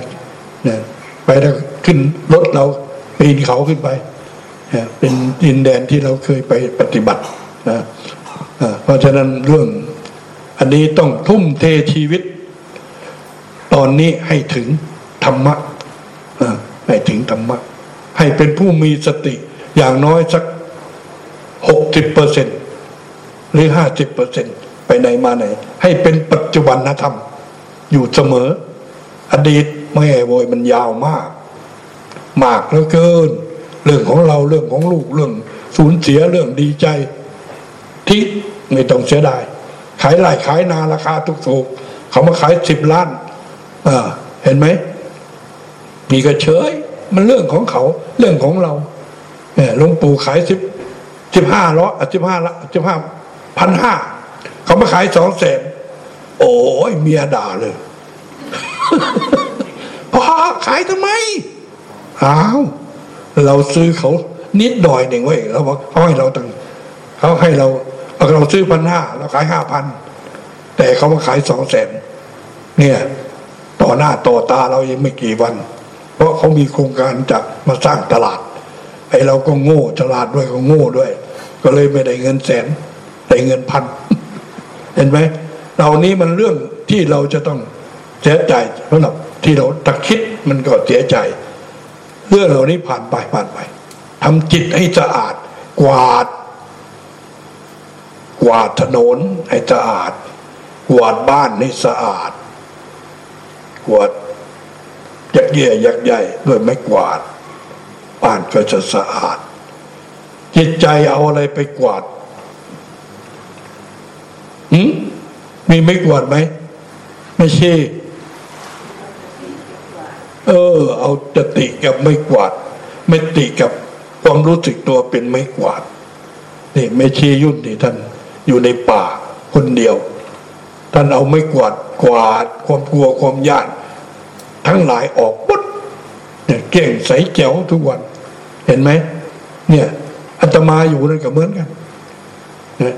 เนี่ยไปแล้วขึ้นรถเราปีนเขาขึ้นไปเนี่ยเป็นดินแดนที่เราเคยไปปฏิบัตินะเพราะฉะนั้นเรื่อง อันนี้ต้องทุ่มเทชีวิต ตอนนี้ให้ถึงธรรมะให้ถึงธรรมะ ให้เป็นผู้มีสติอย่างน้อยสักหกสิบเปอร์เซ็นหรือห้าสิบเปอร์เซ็นไปไหนมาไหน ให้เป็นปัจจุบันธรรม อยู่เสมอ อดีตไม่โวยมันยาวมาก มากเหลือเกิน เรื่องของเราเรื่องของลูกเรื่องสูญเสียเรื่องดีใจ ที่ไม่ต้องเสียดาย ขายไร่ขายนาราคาถูกๆเขามาขายสิบล้าน เห็นไหมมีกระเฉย มันเรื่องของเขา เรื่องของเราเนี่ยหลวงปู่ขายสิบสิบห้าร้อยสิบห้าละสิบห้าพันห้าเขามาขายสองแสนโอ้ยเมียด่าเลยพ่อขายทำไมอ้าวเราซื้อเขานิดหน่อยหนึ่งไว้เราบอกเขาให้เราตังเขาให้เราเราซื้อพันห้าเราขายห้าพันแต่เขามาขายสองแสนเนี่ย ต่อหน้าต่อตาเรายังไม่กี่วัน เพราะเขามีโครงการจะมาสร้างตลาดไอ้เราก็โง่ตลาดด้วยก็โง่ด้วย ก็เลยไม่ได้เงินแสนได้เงินพันเห็นไหมเรานี้มันเรื่องที่เราจะต้องเสียใจสำหรับที่เราตะคิดมันก็เสียใจ เรื่องเหล่านี้ผ่านไปผ่านไปทำจิตให้สะอาด กวาด กวาดถนนให้สะอาด กวาดบ้านให้สะอาด กวาดยักแย่ยักใหญ่ด้วยไม้กวาดบ้านก็จะสะอาด จิตใจเอาอะไรไปกวาดหืมมีไม้กวาดไหมไม่ใช่เออ เอาจติกับไม้กวาดไม่ติกับความรู้สึกตัวเป็นไม้กวาดนี่ไม่ชียุ่นนี่ท่านอยู่ในป่าคนเดียว ท่านเอาไม้กวาดกวาดความกลัวความยาน ทั้งหลายออกปุ๊บเนี่ยเก่งใสแจ๋วทุกวัน เห็นไหมเนี่ยอาตมาอยู่นั่นก็เหมือนกัน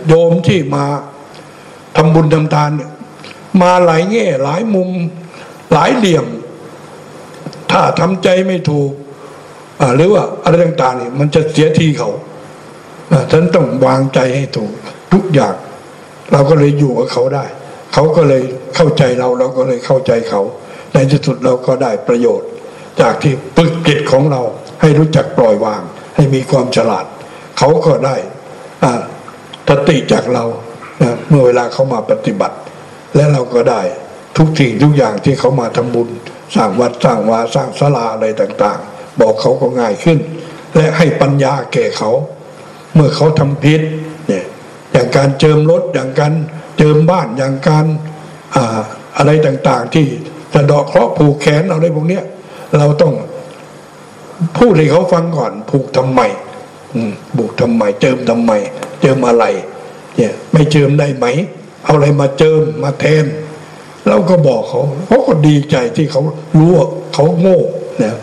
โยมที่มาทำบุญทำทานเนี่ยมาหลายแง่หลายมุมหลายเหลี่ยม ถ้าทำใจไม่ถูกหรือว่าอะไรต่างๆเนี่ยมันจะเสียทีเขาฉันต้องวางใจให้ถูกทุกอย่าง เราก็เลยอยู่กับเขาได้ เขาก็เลยเข้าใจเราเราก็เลยเข้าใจเขา ในที่สุดเราก็ได้ประโยชน์ จากที่ฝึกจิตของเราให้รู้จักปล่อยวาง ให้มีความฉลาด เขาก็ได้ทติจากเรานะเมื่อเวลาเขามาปฏิบัติ และเราก็ได้ทุกสิ่งทุกอย่างที่เขามาทำบุญสร้างวัดสร้างวาสร้างศาลาอะไรต่างๆ บอกเขาก็ง่ายขึ้น และให้ปัญญาแก่เขา เมื่อเขาทำพิษเนี่ยอย่างการเจิมรถอย่างการ เจิมบ้านอย่างการอาอะไรต่างๆ ที่สะดอกเคราะห์ผูกแขนอะไรพวกเนี้ย เราต้องพูดให้เขาฟังก่อน ผูกทำไมผูกทำไม เจิมทำไม เจิมอะไร เนี่ย ไม่เจิมได้ไหม เอาอะไรมาเจิมมาแทนเราก็บอกเขาเขาก็ดีใจที่เขารู้ว่าเขาโง่เนี่ย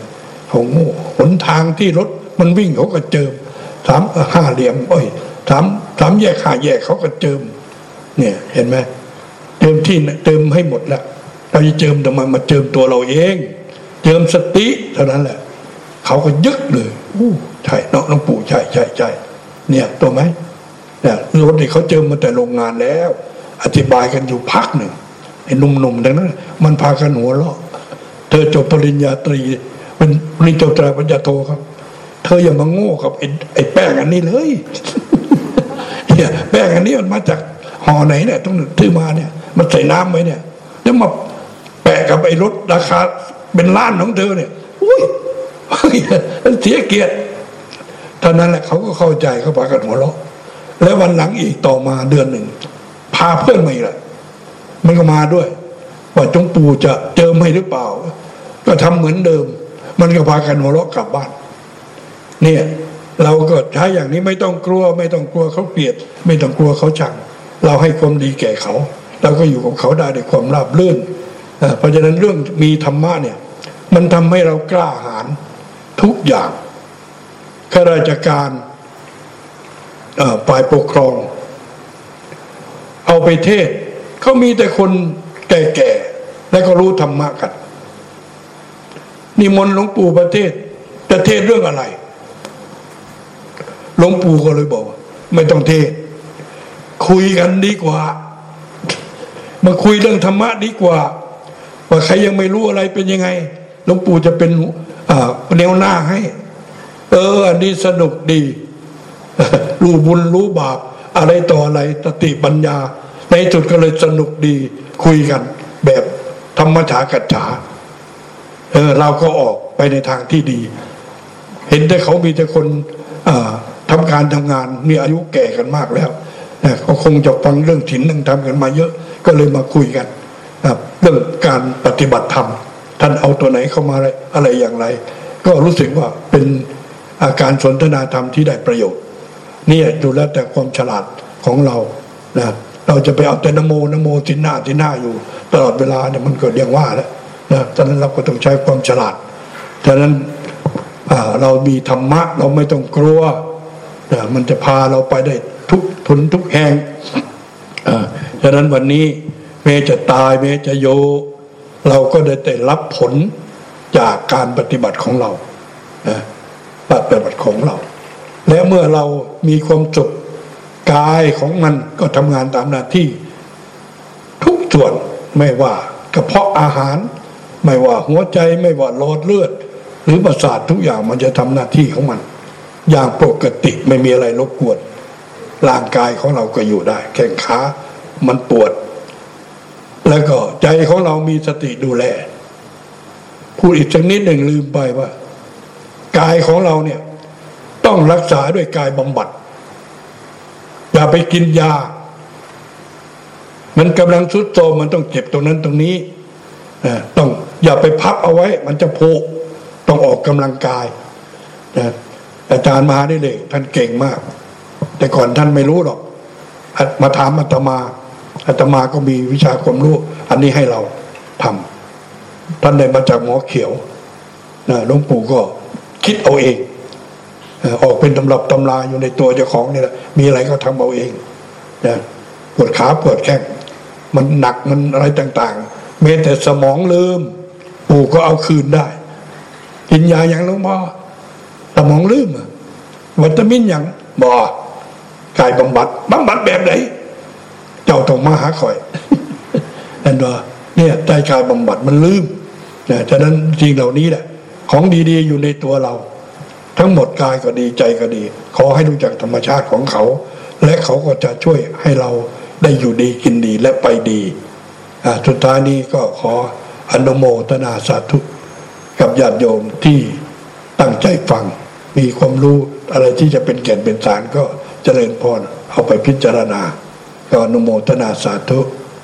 เขาโง่หนทางที่รถมันวิ่งเขาก็เจิมสามห้าเหลี่ยมเอ้ยสามสามแยกห้าแยกเขาก็เจิม เนี่ยเห็นไหมเจิมที่เติมให้หมดแล้วเราจะเจิมทำไมมาเจิมตัวเราเอง เจิมสติเท่านั้นแหละ เขาก็ยึกเลยอู้ใช่น้องน้องปู่ใช่ใช่ใช่เนี่ยตัวไหมเนี่ยรถที่เขาเจิมมาแต่โรงงานแล้ว อธิบายกันอยู่พักหนึ่งไอ้หนุ่มๆดังนั้น มันพากันหัวเราะเธอจบปริญญาตรีเป็นปริญญาตรีปริญญาโทครับ เธออย่ามาโง่กับไอ้ไอ้แป้งอันนี้เลยเนี่ยแป้งอันนี้มันมาจาก ห่อไหนเนี่ยต้องถือมาเนี่ย มันใส่น้ำไว้เนี่ยแล้วมาแปะกับไอ้รถราคาเป็นล้านของเธอเนี่ยอุ้ยเสียเกียรติตอนนั้นแหละเขาก็เข้าใจเขาพากันหัวเราะแล้ววันหลังอีกต่อมาเดือนหนึ่ง พาเพื่อนมาอีกละมันก็มาด้วย ว่าจงปู่จะเจอไม่หรือเปล่า ก็ทำเหมือนเดิม มันก็พากันหัวเราะกลับบ้าน เนี่ย เราก็ใช้อย่างนี้ไม่ต้องกลัว ไม่ต้องกลัวเขาเกลียด ไม่ต้องกลัวเขาชัง เราให้ความดีแก่เขา เราก็อยู่กับเขาได้ด้วยความราบรื่นเพราะฉะนั้นเรื่องมีธรรมะเนี่ย มันทำให้เรากล้าหาญทุกอย่างข้าราชการฝ่ายปกครอง เอาไปเทศเขามีแต่คนแก่ๆและก็รู้ธรรมะกันนิมนต์หลวงปู่ประเทศจะเทศเรื่องอะไรหลวงปู่ก็เลยบอก ไม่ต้องเทศ คุยกันดีกว่า มาคุยเรื่องธรรมะดีกว่า ว่าใครยังไม่รู้อะไรเป็นยังไงหลวงปู่จะเป็นแนวหน้าให้ เออ อันนี้สนุกดี รู้บุญรู้บาป อะไรต่ออะไรสติปัญญา ในจุดก็เลยสนุกดี คุยกัน แบบธรรมชากัจฉาเออ เราก็ออกไปในทางที่ดี เห็นแต่เขามีแต่คนทำการทำงานมีอายุแก่กันมากแล้ว เขาคงจะฟังเรื่องถิ่นเรื่องทำกันมาเยอะก็เลยมาคุยกันเรื่องการปฏิบัติธรรมท่านเอาตัวไหนเข้ามาอะไรอะไรอย่างไร ก็รู้สึกว่าเป็นอาการสนทนาธรรมที่ได้ประโยชน์นี่ดูแล้วแต่ความฉลาดของเรานะเราจะไปเอาแต่นโมนโมทินหน้าทินหน้าอยู่ ตลอดเวลาเนี่ยมันเกิดอย่างว่าแล้วนะฉะนั้นเราก็ต้องใช้ความฉลาดฉะนั้นเรามีธรรมะเราไม่ต้องกลัวนะมันจะพาเราไปได้ ทุกทุนทุกแห่งฉะนั้นวันนี้แม้จะตายแม้จะโย เราก็ได้แต่รับผลจากการปฏิบัติของเราปฏิบัติของเรา และเมื่อเรามีความสุขกายของมันก็ทำงานตามหน้าที่ ทุกส่วนไม่ว่ากระเพาะอาหาร ไม่ว่าหัวใจไม่ว่าหลอดเลือด หรือประสาททุกอย่างมันจะทำหน้าที่ของมัน อย่างปกติไม่มีอะไรรบกวน ร่างกายของเราก็อยู่ได้ แข้งขา มันปวด แล้วก็ใจของเรามีสติดูแล พูดอีกสักนิดหนึ่งลืมไปว่า กายของเราเนี่ย ต้องรักษาด้วยกายบำบัด อย่าไปกินยา มันกำลังสุดโทมมันต้องเจ็บตรงนั้นตรงนี้ต้องอย่าไปพับเอาไว้ มันจะโผล่ต้องออกกำลังกายอาจารย์มหาได้เลยท่านเก่งมาก แต่ก่อนท่านไม่รู้หรอก มาถามอาตมาอาตมาก็มีวิชาความรู้ อันนี้ให้เราทำท่านได้มาจากหมอเขียวหลวงปู่ก็คิดเอาเองออกเป็นตำรับตำราอยู่ในตัวเจ้าของนี่แหละมีอะไรก็ทำเอาเองนะปวดขาปวดแข้งมันหนักมันอะไรต่างๆเมแต่สมองลืมปู่ก็เอาคืนได้ กินยาอย่างหลวงพ่อสมองลืมวิตามินอย่างบอ กายบำบัดบำบัดแบบไหนเจ้าต้องมาหาคอยนั่นว่าเนี่ยใจกายบำบัดมันลืมนะฉะนั้นสิ่งเหล่านี้แหละของดีๆอยู่ในตัวเรา ทั้งหมดกายก็ดีใจก็ดี ขอให้รู้จักธรรมชาติของเขา และเขาก็จะช่วยให้เราได้อยู่ดีกินดีและไปดีอ่าสุดท้ายนี้ก็ขออนุโมทนาสาธุกับญาติโยมที่ตั้งใจฟัง มีความรู้อะไรที่จะเป็นแก่นเป็นสารก็ เจริญพรเอาไปพิจารณาก็อนุโมทนาสาธุ